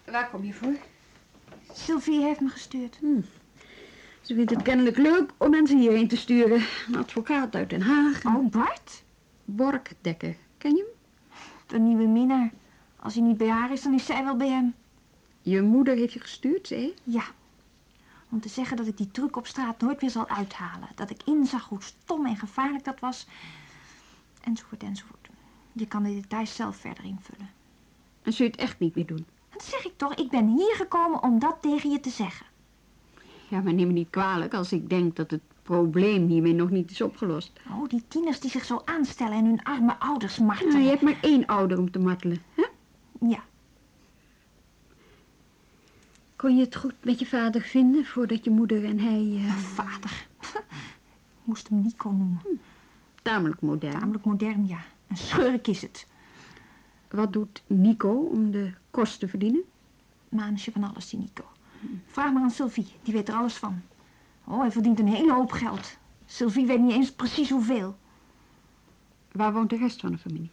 B: Waar kom je voor? Sylvie heeft me gestuurd. Hm. Ze vindt het kennelijk leuk om mensen hierheen te sturen. Een advocaat uit Den Haag.
G: Oh, Bart?
B: Borkdekker. Ken je hem?
G: De nieuwe minnaar. Als hij niet bij haar is, dan is zij wel bij hem.
B: Je moeder heeft je gestuurd, zei
G: Ja. Om te zeggen dat ik die truc op straat nooit weer zal uithalen. Dat ik inzag hoe stom en gevaarlijk dat was. Enzovoort, enzovoort. Je kan de details zelf verder invullen.
B: En zul je het echt niet meer doen?
G: Dat zeg ik toch. Ik ben hier gekomen om dat tegen je te zeggen.
B: Ja, maar neem me niet kwalijk als ik denk dat het probleem hiermee nog niet is opgelost.
G: Oh, die tieners die zich zo aanstellen en hun arme ouders martelen.
B: Nou, je hebt maar één ouder om te martelen, hè?
G: Ja.
B: Kon je het goed met je vader vinden voordat je moeder en hij... Uh...
G: Vader. Moest hem Nico noemen. Hm.
B: Tamelijk modern.
G: Tamelijk modern, ja. Een schurk is het.
B: Wat doet Nico om de kost te verdienen?
G: Manusje van alles, die Nico. Vraag maar aan Sylvie, die weet er alles van. Oh, hij verdient een hele hoop geld. Sylvie weet niet eens precies hoeveel.
B: Waar woont de rest van de familie?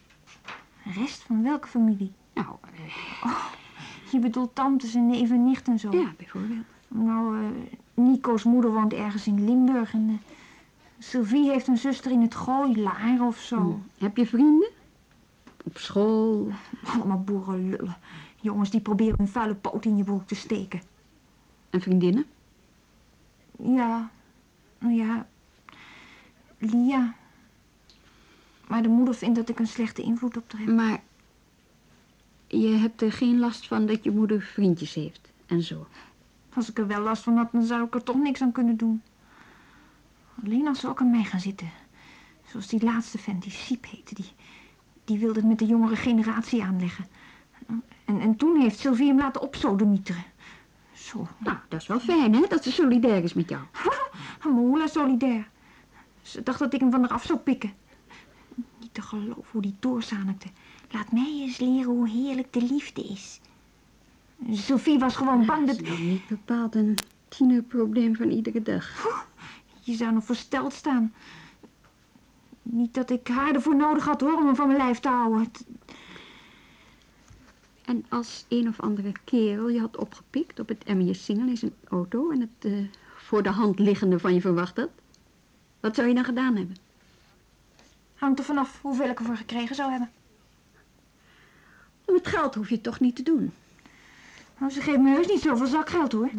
G: De rest van welke familie?
B: Nou, uh...
G: oh, je bedoelt tantes en neven en nicht en zo?
B: Ja, bijvoorbeeld.
G: Nou, uh, Nico's moeder woont ergens in Limburg en uh, Sylvie heeft een zuster in het Gooilaar of zo.
B: Hmm. Heb je vrienden? Op school?
G: Allemaal boerenlullen. Jongens die proberen hun vuile poot in je broek te steken.
B: En vriendinnen?
G: Ja, nou ja, Lia. Maar de moeder vindt dat ik een slechte invloed op haar heb.
D: Maar je hebt er geen last van dat je moeder vriendjes heeft en zo.
G: Als ik er wel last van had, dan zou ik er toch niks aan kunnen doen. Alleen als ze ook aan mij gaan zitten. Zoals die laatste vent, die Siep heette. Die, die wilde het met de jongere generatie aanleggen. En, en toen heeft Sylvie hem laten opsodemieteren. Zo.
D: Nou, dat is wel fijn, hè, dat ze solidair is met jou. [laughs]
G: Moela solidair. Ze dacht dat ik hem van haar af zou pikken. Niet te geloven hoe die doorzanigde. Laat mij eens leren hoe heerlijk de liefde is. Sophie was gewoon bang dat...
D: Dat is niet bepaald een tienerprobleem van iedere dag. [laughs]
G: Je zou nog versteld staan. Niet dat ik haar ervoor nodig had hoor, om hem van mijn lijf te houden. Het-
D: En als een of andere kerel je had opgepikt op het Emmy Singel in zijn auto en het eh, voor de hand liggende van je verwacht had, wat zou je dan gedaan hebben?
G: Hangt er vanaf hoeveel ik ervoor gekregen zou hebben.
D: Om het geld hoef je het toch niet te doen.
G: Nou, ze geeft me heus niet zoveel zakgeld hoor.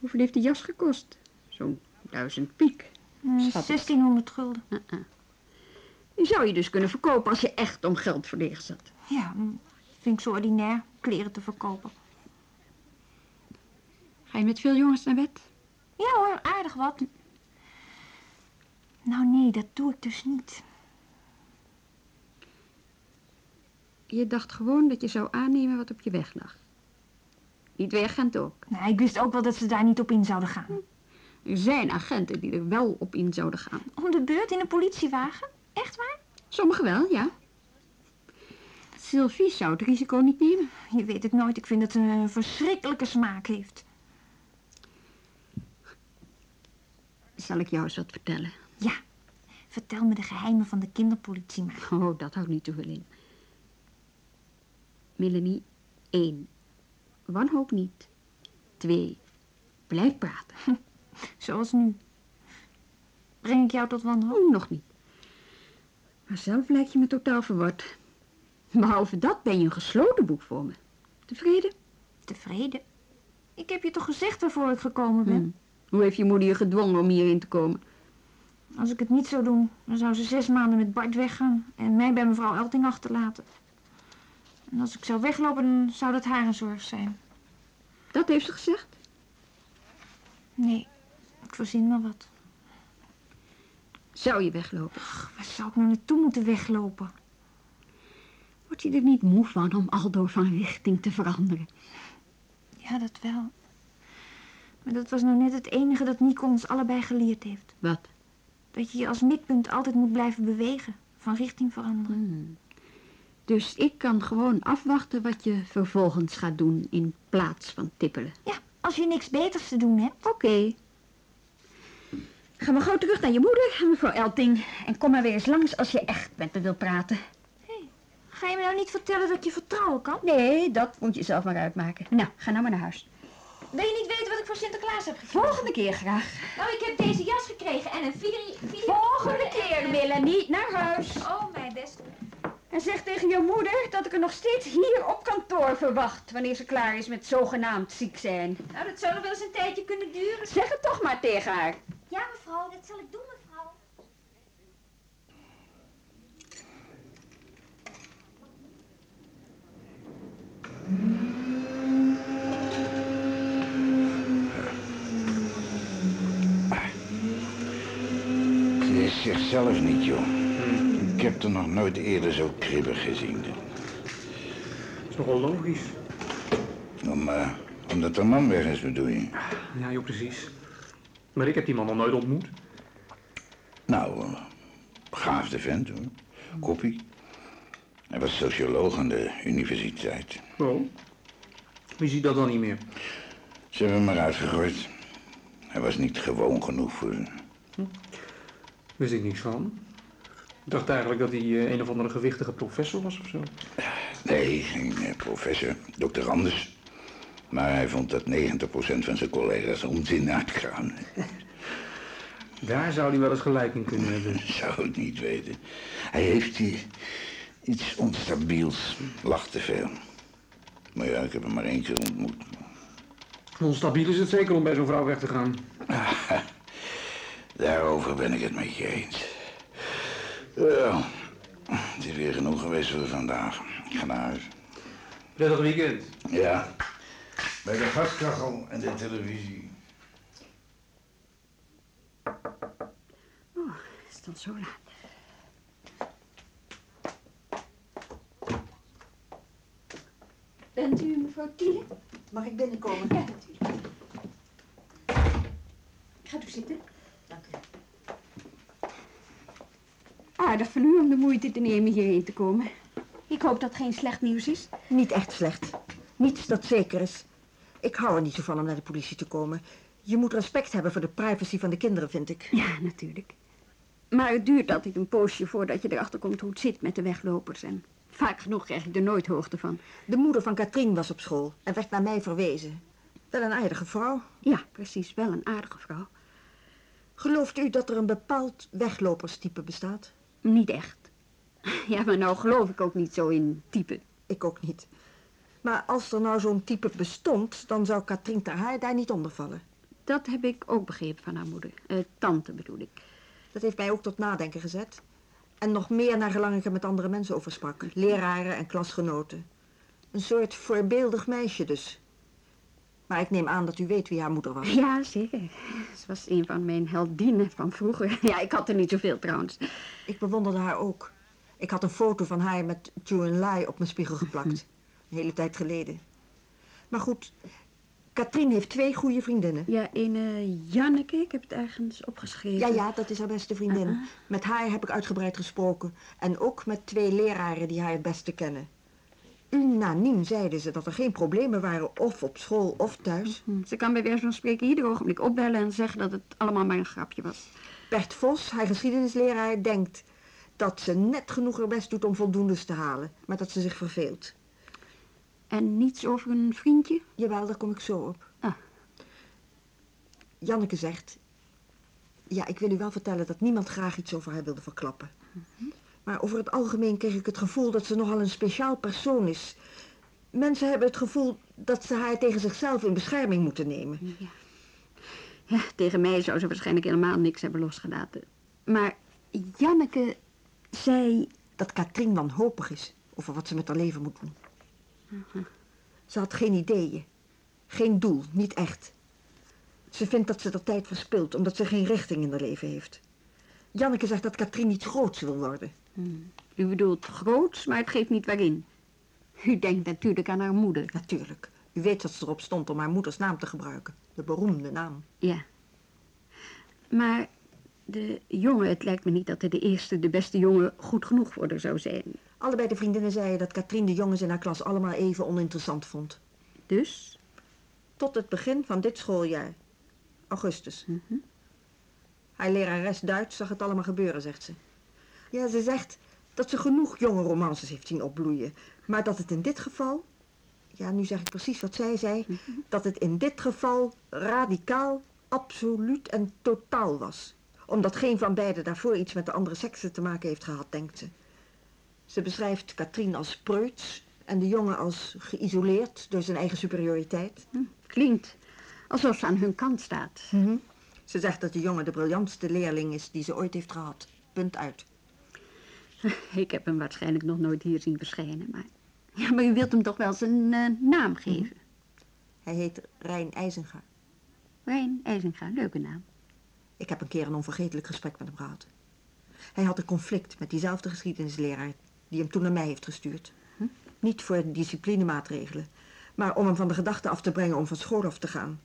D: Hoeveel heeft die jas gekost? Zo'n duizend piek.
G: Eh,
D: Schattig.
G: 1600 gulden.
D: Uh-uh. Die zou je dus kunnen verkopen als je echt om geld verlegen zat.
G: Ja, vind ik zo ordinair kleren te verkopen.
D: Ga je met veel jongens naar bed?
G: Ja hoor, aardig wat. Nou nee, dat doe ik dus niet.
D: Je dacht gewoon dat je zou aannemen wat op je weg lag. Die twee agenten ook.
G: Nou, ik wist ook wel dat ze daar niet op in zouden gaan.
D: Er zijn agenten die er wel op in zouden gaan.
G: Om de beurt in een politiewagen? Echt waar?
D: Sommigen wel, ja. Sylvie zou het risico niet nemen.
G: Je weet het nooit. Ik vind dat ze een verschrikkelijke smaak heeft.
D: Zal ik jou eens wat vertellen?
G: Ja, vertel me de geheimen van de kinderpolitie maar.
D: Oh, dat houdt niet te veel in. Melanie, één. Wanhoop niet. Twee. Blijf praten. [laughs]
G: Zoals nu. Breng ik jou tot wanhoop?
D: Oh, nog niet. Maar zelf lijk je me totaal verward. Behalve dat ben je een gesloten boek voor me. Tevreden?
G: Tevreden? Ik heb je toch gezegd waarvoor ik gekomen ben?
D: Hm. Hoe heeft je moeder je gedwongen om hierin te komen?
G: Als ik het niet zou doen, dan zou ze zes maanden met Bart weggaan en mij bij mevrouw Elting achterlaten. En als ik zou weglopen, dan zou dat haar een zorg zijn.
D: Dat heeft ze gezegd?
G: Nee, ik verzin maar wat.
D: Zou je weglopen?
G: Ach, waar zou ik nou naartoe moeten weglopen?
D: Je er niet moe van om aldoor van richting te veranderen?
G: Ja, dat wel. Maar dat was nou net het enige dat Nico ons allebei geleerd heeft.
D: Wat?
G: Dat je je als midpunt altijd moet blijven bewegen. Van richting veranderen.
D: Hmm. Dus ik kan gewoon afwachten wat je vervolgens gaat doen in plaats van tippelen.
G: Ja, als je niks beters te doen hebt.
D: Oké. Ga maar gauw terug naar je moeder, mevrouw Elting. En kom maar weer eens langs als je echt met me wilt praten.
G: Ga je me nou niet vertellen dat je vertrouwen kan?
D: Nee, dat moet je zelf maar uitmaken. Nou, ga nou maar naar huis.
G: Wil je niet weten wat ik voor Sinterklaas heb gekregen?
D: Volgende keer graag.
G: Nou, ik heb deze jas gekregen en een video...
D: Volgende keer, Melanie, naar huis.
G: Oh, mijn beste.
D: En zeg tegen je moeder dat ik er nog steeds hier op kantoor verwacht... wanneer ze klaar is met zogenaamd ziek zijn.
G: Nou, dat zou nog wel eens een tijdje kunnen duren.
D: Zeg het toch maar tegen haar.
G: Ja, mevrouw, dat zal ik doen, mevrouw.
F: Ze is zichzelf niet, joh. Ik heb er nog nooit eerder zo kribbig gezien.
E: Dat is nogal logisch.
F: Om, eh, omdat er man weg is, bedoel je?
E: Ja, joh, precies. Maar ik heb die man nog nooit ontmoet.
F: Nou, eh, begaafde vent, hoor. Koppie. Hij was socioloog aan de universiteit.
E: Oh. Wie ziet dat dan niet meer?
F: Ze hebben hem eruit gegooid. Hij was niet gewoon genoeg voor ze.
E: Wist ik niks van. Ik dacht eigenlijk dat hij eh, een of andere gewichtige professor was of zo.
F: Nee, geen eh, professor, dokter Anders. Maar hij vond dat 90% van zijn collega's onzin uitgaan. [laughs]
E: Daar zou hij wel eens gelijk in kunnen hebben. [laughs]
F: Zou het niet weten. Hij heeft hier iets onstabiels. Lacht te veel. Maar ja, ik heb hem maar één keer ontmoet.
E: Onstabiel is het zeker om bij zo'n vrouw weg te gaan. [laughs]
F: Daarover ben ik het met je eens. Ja, het is weer genoeg geweest voor vandaag. Ik ga naar huis.
E: Prettig weekend.
F: Ja, bij de gaskachel en de televisie.
D: Oh, is het dan zo laat? Bent u mevrouw Tiele?
J: Mag ik binnenkomen?
D: Ja, natuurlijk. Gaat u zitten.
J: Dank u.
D: Aardig van u om de moeite te nemen hierheen te komen. Ik hoop dat het geen slecht nieuws is.
J: Niet echt slecht. Niets dat zeker is. Ik hou er niet zo van om naar de politie te komen. Je moet respect hebben voor de privacy van de kinderen, vind ik.
D: Ja, natuurlijk. Maar het duurt altijd een poosje voordat je erachter komt hoe het zit met de weglopers. En vaak genoeg krijg ik er nooit hoogte van.
J: De moeder van Katrien was op school en werd naar mij verwezen. Wel een aardige vrouw.
D: Ja, precies. Wel een aardige vrouw.
J: Gelooft u dat er een bepaald wegloperstype bestaat?
D: Niet echt. Ja, maar nou geloof ik ook niet zo in type.
J: Ik ook niet. Maar als er nou zo'n type bestond, dan zou Katrien ter haar daar niet onder vallen.
D: Dat heb ik ook begrepen van haar moeder. Eh, tante bedoel ik.
J: Dat heeft mij ook tot nadenken gezet. En nog meer naar gelang ik er met andere mensen over sprak. Leraren en klasgenoten. Een soort voorbeeldig meisje dus. Maar ik neem aan dat u weet wie haar moeder was.
D: Ja, zeker. Ze was een van mijn heldinnen van vroeger. [laughs] Ja, ik had er niet zoveel trouwens.
J: Ik bewonderde haar ook. Ik had een foto van haar met Joan Lai op mijn spiegel geplakt. [laughs] Een hele tijd geleden. Maar goed, Katrien heeft twee goede vriendinnen.
D: Ja, een eh, Janneke, ik heb het ergens opgeschreven.
J: Ja, ja, dat is haar beste vriendin.
D: Ah,
J: Met haar heb ik uitgebreid gesproken. En ook met twee leraren die haar het beste kennen. Unaniem zeiden ze dat er geen problemen waren, of op school of thuis.
D: Hm, Ze kan bij wijze van spreken ieder ogenblik opbellen en zeggen dat het allemaal maar een grapje was.
J: Bert Vos, haar geschiedenisleraar, denkt dat ze net genoeg haar best doet om voldoendes te halen, maar dat ze zich verveelt.
D: En niets over een vriendje?
J: Jawel, daar kom ik zo op.
D: Ah.
J: Janneke zegt... Ja, ik wil u wel vertellen dat niemand graag iets over haar wilde verklappen. Maar over het algemeen kreeg ik het gevoel dat ze nogal een speciaal persoon is. Mensen hebben het gevoel dat ze haar tegen zichzelf in bescherming moeten nemen.
D: Ja. Ja, tegen mij zou ze waarschijnlijk helemaal niks hebben losgelaten. Maar Janneke zei...
J: Dat Katrien wanhopig is over wat ze met haar leven moet doen. Ze had geen ideeën. Geen doel, niet echt. Ze vindt dat ze er tijd verspilt, omdat ze geen richting in haar leven heeft. Janneke zegt dat Katrien iets groots wil worden.
D: Hmm. U bedoelt groots, maar het geeft niet waarin. U denkt natuurlijk aan haar moeder.
J: Natuurlijk. U weet dat ze erop stond om haar moeders naam te gebruiken. De beroemde naam.
D: Ja. Maar de jongen, het lijkt me niet dat hij de eerste, de beste jongen goed genoeg voor haar zou zijn.
J: Allebei de vriendinnen zeiden dat Katrien de jongens in haar klas allemaal even oninteressant vond.
D: Dus?
J: Tot het begin van dit schooljaar. Augustus.
D: Mhm.
J: Haar lerares Duits zag het allemaal gebeuren, zegt ze. Ja, ze zegt dat ze genoeg jonge romances heeft zien opbloeien. Maar dat het in dit geval... Ja, nu zeg ik precies wat zij zei. Dat het in dit geval radicaal, absoluut en totaal was. Omdat geen van beiden daarvoor iets met de andere sekse te maken heeft gehad, denkt ze. Ze beschrijft Katrien als preuts en de jongen als geïsoleerd door zijn eigen superioriteit.
D: Hm, klinkt alsof ze aan hun kant staat.
J: Mhm. Ze zegt dat de jongen de briljantste leerling is die ze ooit heeft gehad. Punt uit. [laughs]
D: Ik heb hem waarschijnlijk nog nooit hier zien verschijnen, maar... Ja, maar u wilt hem toch wel zijn eh, naam geven?
J: Hij heet Rijn IJzenga.
D: Rijn IJzinga, leuke naam.
J: Ik heb een keer een onvergetelijk gesprek met hem gehad. Hij had een conflict met diezelfde geschiedenisleraar die hem toen naar mij heeft gestuurd. Niet voor disciplinemaatregelen, maar om hem van de gedachte af te brengen om van school af te gaan.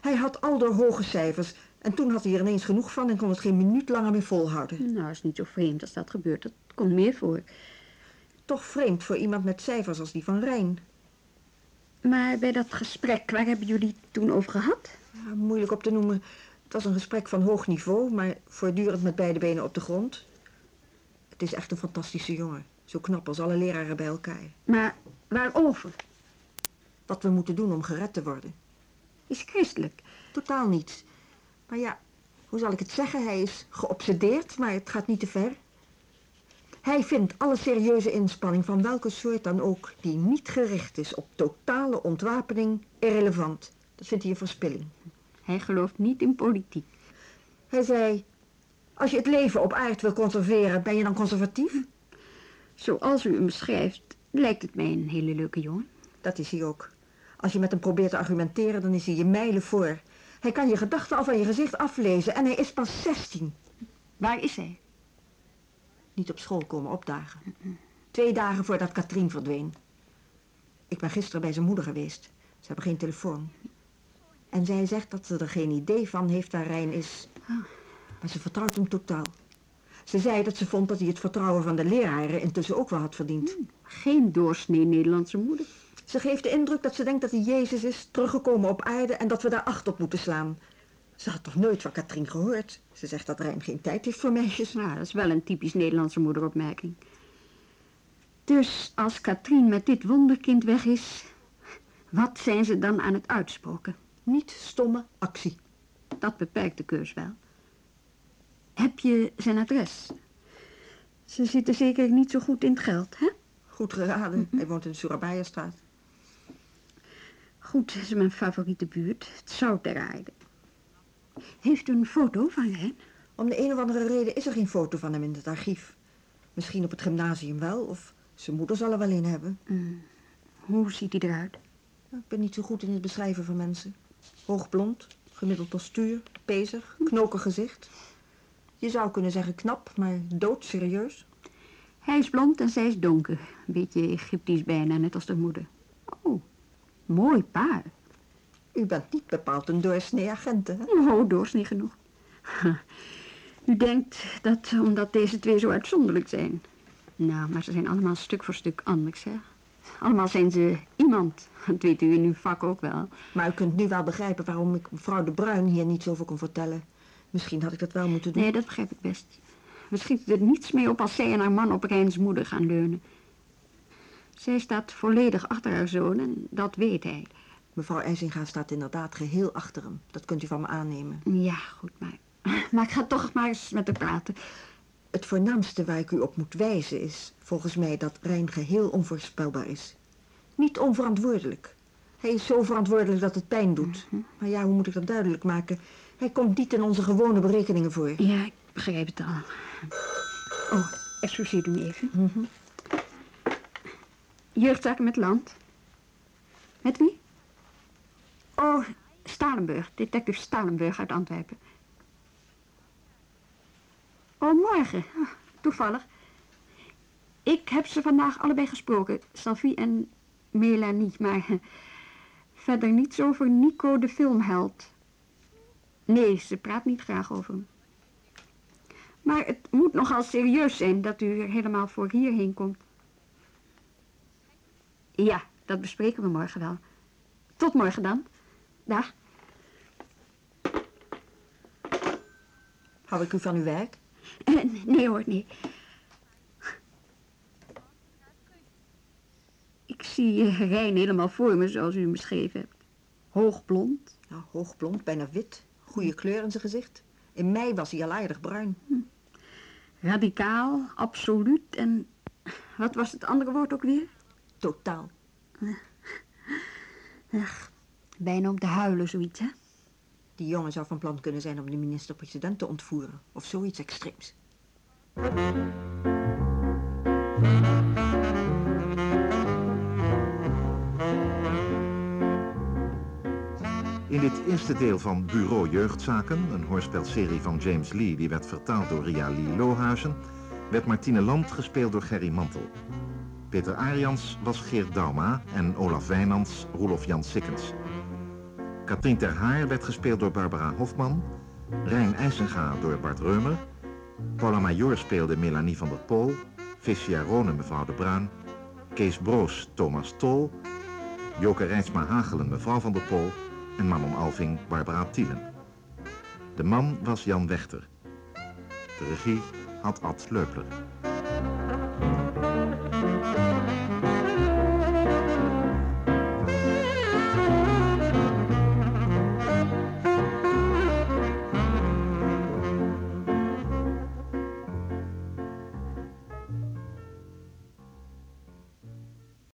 J: Hij had al door hoge cijfers en toen had hij er ineens genoeg van en kon het geen minuut langer meer volhouden.
D: Nou, is niet zo vreemd als dat gebeurt. Dat komt meer voor.
J: Toch vreemd voor iemand met cijfers als die van Rijn.
D: Maar bij dat gesprek, waar hebben jullie toen over gehad?
J: Ja, moeilijk op te noemen. Het was een gesprek van hoog niveau, maar voortdurend met beide benen op de grond. Het is echt een fantastische jongen. Zo knap als alle leraren bij elkaar.
D: Maar waarover?
J: Wat we moeten doen om gered te worden.
D: Is christelijk.
J: Totaal niets. Maar ja, hoe zal ik het zeggen? Hij is geobsedeerd, maar het gaat niet te ver. Hij vindt alle serieuze inspanning van welke soort dan ook... die niet gericht is op totale ontwapening irrelevant. Dat vindt hij een verspilling.
D: Hij gelooft niet in politiek.
J: Hij zei... Als je het leven op aard wil conserveren, ben je dan conservatief?
D: Zoals u hem beschrijft, lijkt het mij een hele leuke jongen.
J: Dat is hij ook. Als je met hem probeert te argumenteren, dan is hij je mijlen voor. Hij kan je gedachten al van je gezicht aflezen en hij is pas 16.
D: Waar is hij?
J: Niet op school komen opdagen. Twee dagen voordat Katrien verdween. Ik ben gisteren bij zijn moeder geweest. Ze hebben geen telefoon. En zij zegt dat ze er geen idee van heeft waar Rijn is. Maar ze vertrouwt hem totaal. Ze zei dat ze vond dat hij het vertrouwen van de leraren intussen ook wel had verdiend.
D: Geen doorsnee Nederlandse moeder.
J: Ze geeft de indruk dat ze denkt dat hij Jezus is, teruggekomen op aarde en dat we daar acht op moeten slaan. Ze had toch nooit van Katrien gehoord? Ze zegt dat Rijn geen tijd heeft voor meisjes.
D: Nou, dat is wel een typisch Nederlandse moederopmerking. Dus als Katrien met dit wonderkind weg is, wat zijn ze dan aan het uitspoken?
J: Niet stomme actie.
D: Dat beperkt de keus wel. Heb je zijn adres? Ze zitten zeker niet zo goed in het geld, hè?
J: Goed geraden. Hij woont in de Surabaya-straat.
D: Goed, dat is mijn favoriete buurt. Het zout der aarde. Heeft u een foto van Rijn?
J: Om de een of andere reden is er geen foto van hem in het archief. Misschien op het gymnasium wel, of zijn moeder zal er wel een hebben.
D: Mm. Hoe ziet hij eruit?
J: Ik ben niet zo goed in het beschrijven van mensen. Hoogblond, gemiddeld postuur, pezig, knokig gezicht. Je zou kunnen zeggen knap, maar doodserieus.
D: Hij is blond en zij is donker. Een beetje Egyptisch bijna, net als de moeder. Oh, mooi paar.
J: U bent niet bepaald een doorsnee agent, hè?
D: Oh, doorsnee genoeg. U denkt dat omdat deze twee zo uitzonderlijk zijn. Nou, maar ze zijn allemaal stuk voor stuk anders, hè? Allemaal zijn ze iemand. Dat weet u in uw vak ook wel.
J: Maar u kunt nu wel begrijpen waarom ik mevrouw de Bruin hier niet zoveel kon vertellen. Misschien had ik dat wel moeten doen.
D: Nee, dat begrijp ik best. We schieten er niets mee op als zij en haar man op Rijns moeder gaan leunen. Zij staat volledig achter haar zoon en dat weet hij.
J: Mevrouw IJzinga staat inderdaad geheel achter hem. Dat kunt u van me aannemen.
D: Ja, goed, maar... [laughs] Maar ik ga toch maar eens met haar praten.
J: Het voornaamste waar ik u op moet wijzen is, volgens mij, dat Rijn geheel onvoorspelbaar is. Niet onverantwoordelijk. Hij is zo verantwoordelijk dat het pijn doet. Maar ja, hoe moet ik dat duidelijk maken? Hij komt niet in onze gewone berekeningen voor.
D: Ja, ik begrijp het al. Oh, excuseer u me even.
J: Mhm.
D: Jeugdzaken met land. Met wie? Oh, Stalenburg, detective Stalenburg uit Antwerpen. Oh, morgen. Ah, toevallig. Ik heb ze vandaag allebei gesproken, Sylvie en Melanie, maar [laughs] verder niets over Nico de filmheld. Nee, ze praat niet graag over hem. Maar het moet nogal serieus zijn dat u er helemaal voor hierheen komt. Ja, dat bespreken we morgen wel. Tot morgen dan. Dag.
J: Hou ik u van uw werk?
D: Nee hoor, nee. Ik zie eh, Rijn helemaal voor me zoals u hem beschreven hebt. Hoogblond.
J: Nou, hoogblond, bijna wit. Goede kleur in zijn gezicht. In mei was hij al aardig bruin.
D: Radicaal, absoluut en... Wat was het andere woord ook weer?
J: Totaal.
D: Ach, bijna om te huilen, zoiets, hè?
J: Die jongen zou van plan kunnen zijn om de minister-president te ontvoeren. Of zoiets extreems.
A: In dit eerste deel van Bureau Jeugdzaken, een hoorspelserie van James Lee die werd vertaald door Ria Lee Lohuizen, werd Martine Land gespeeld door Gerry Mantel. Peter Arians was Geert Dauma en Olaf Wijnands Roelof Jan Sikkens. Katrien ter Haar werd gespeeld door Barbara Hofman, Rijn IJsenga door Bart Reumer, Paula Major speelde Melanie van der Pol, Vissia Rone mevrouw de Bruin, Kees Broos Thomas Tol, Joke Rijnsma Hagelen mevrouw van der Pol en Manon Alving Barbara Thielen. De man was Jan Wechter. De regie had Ad Leupler.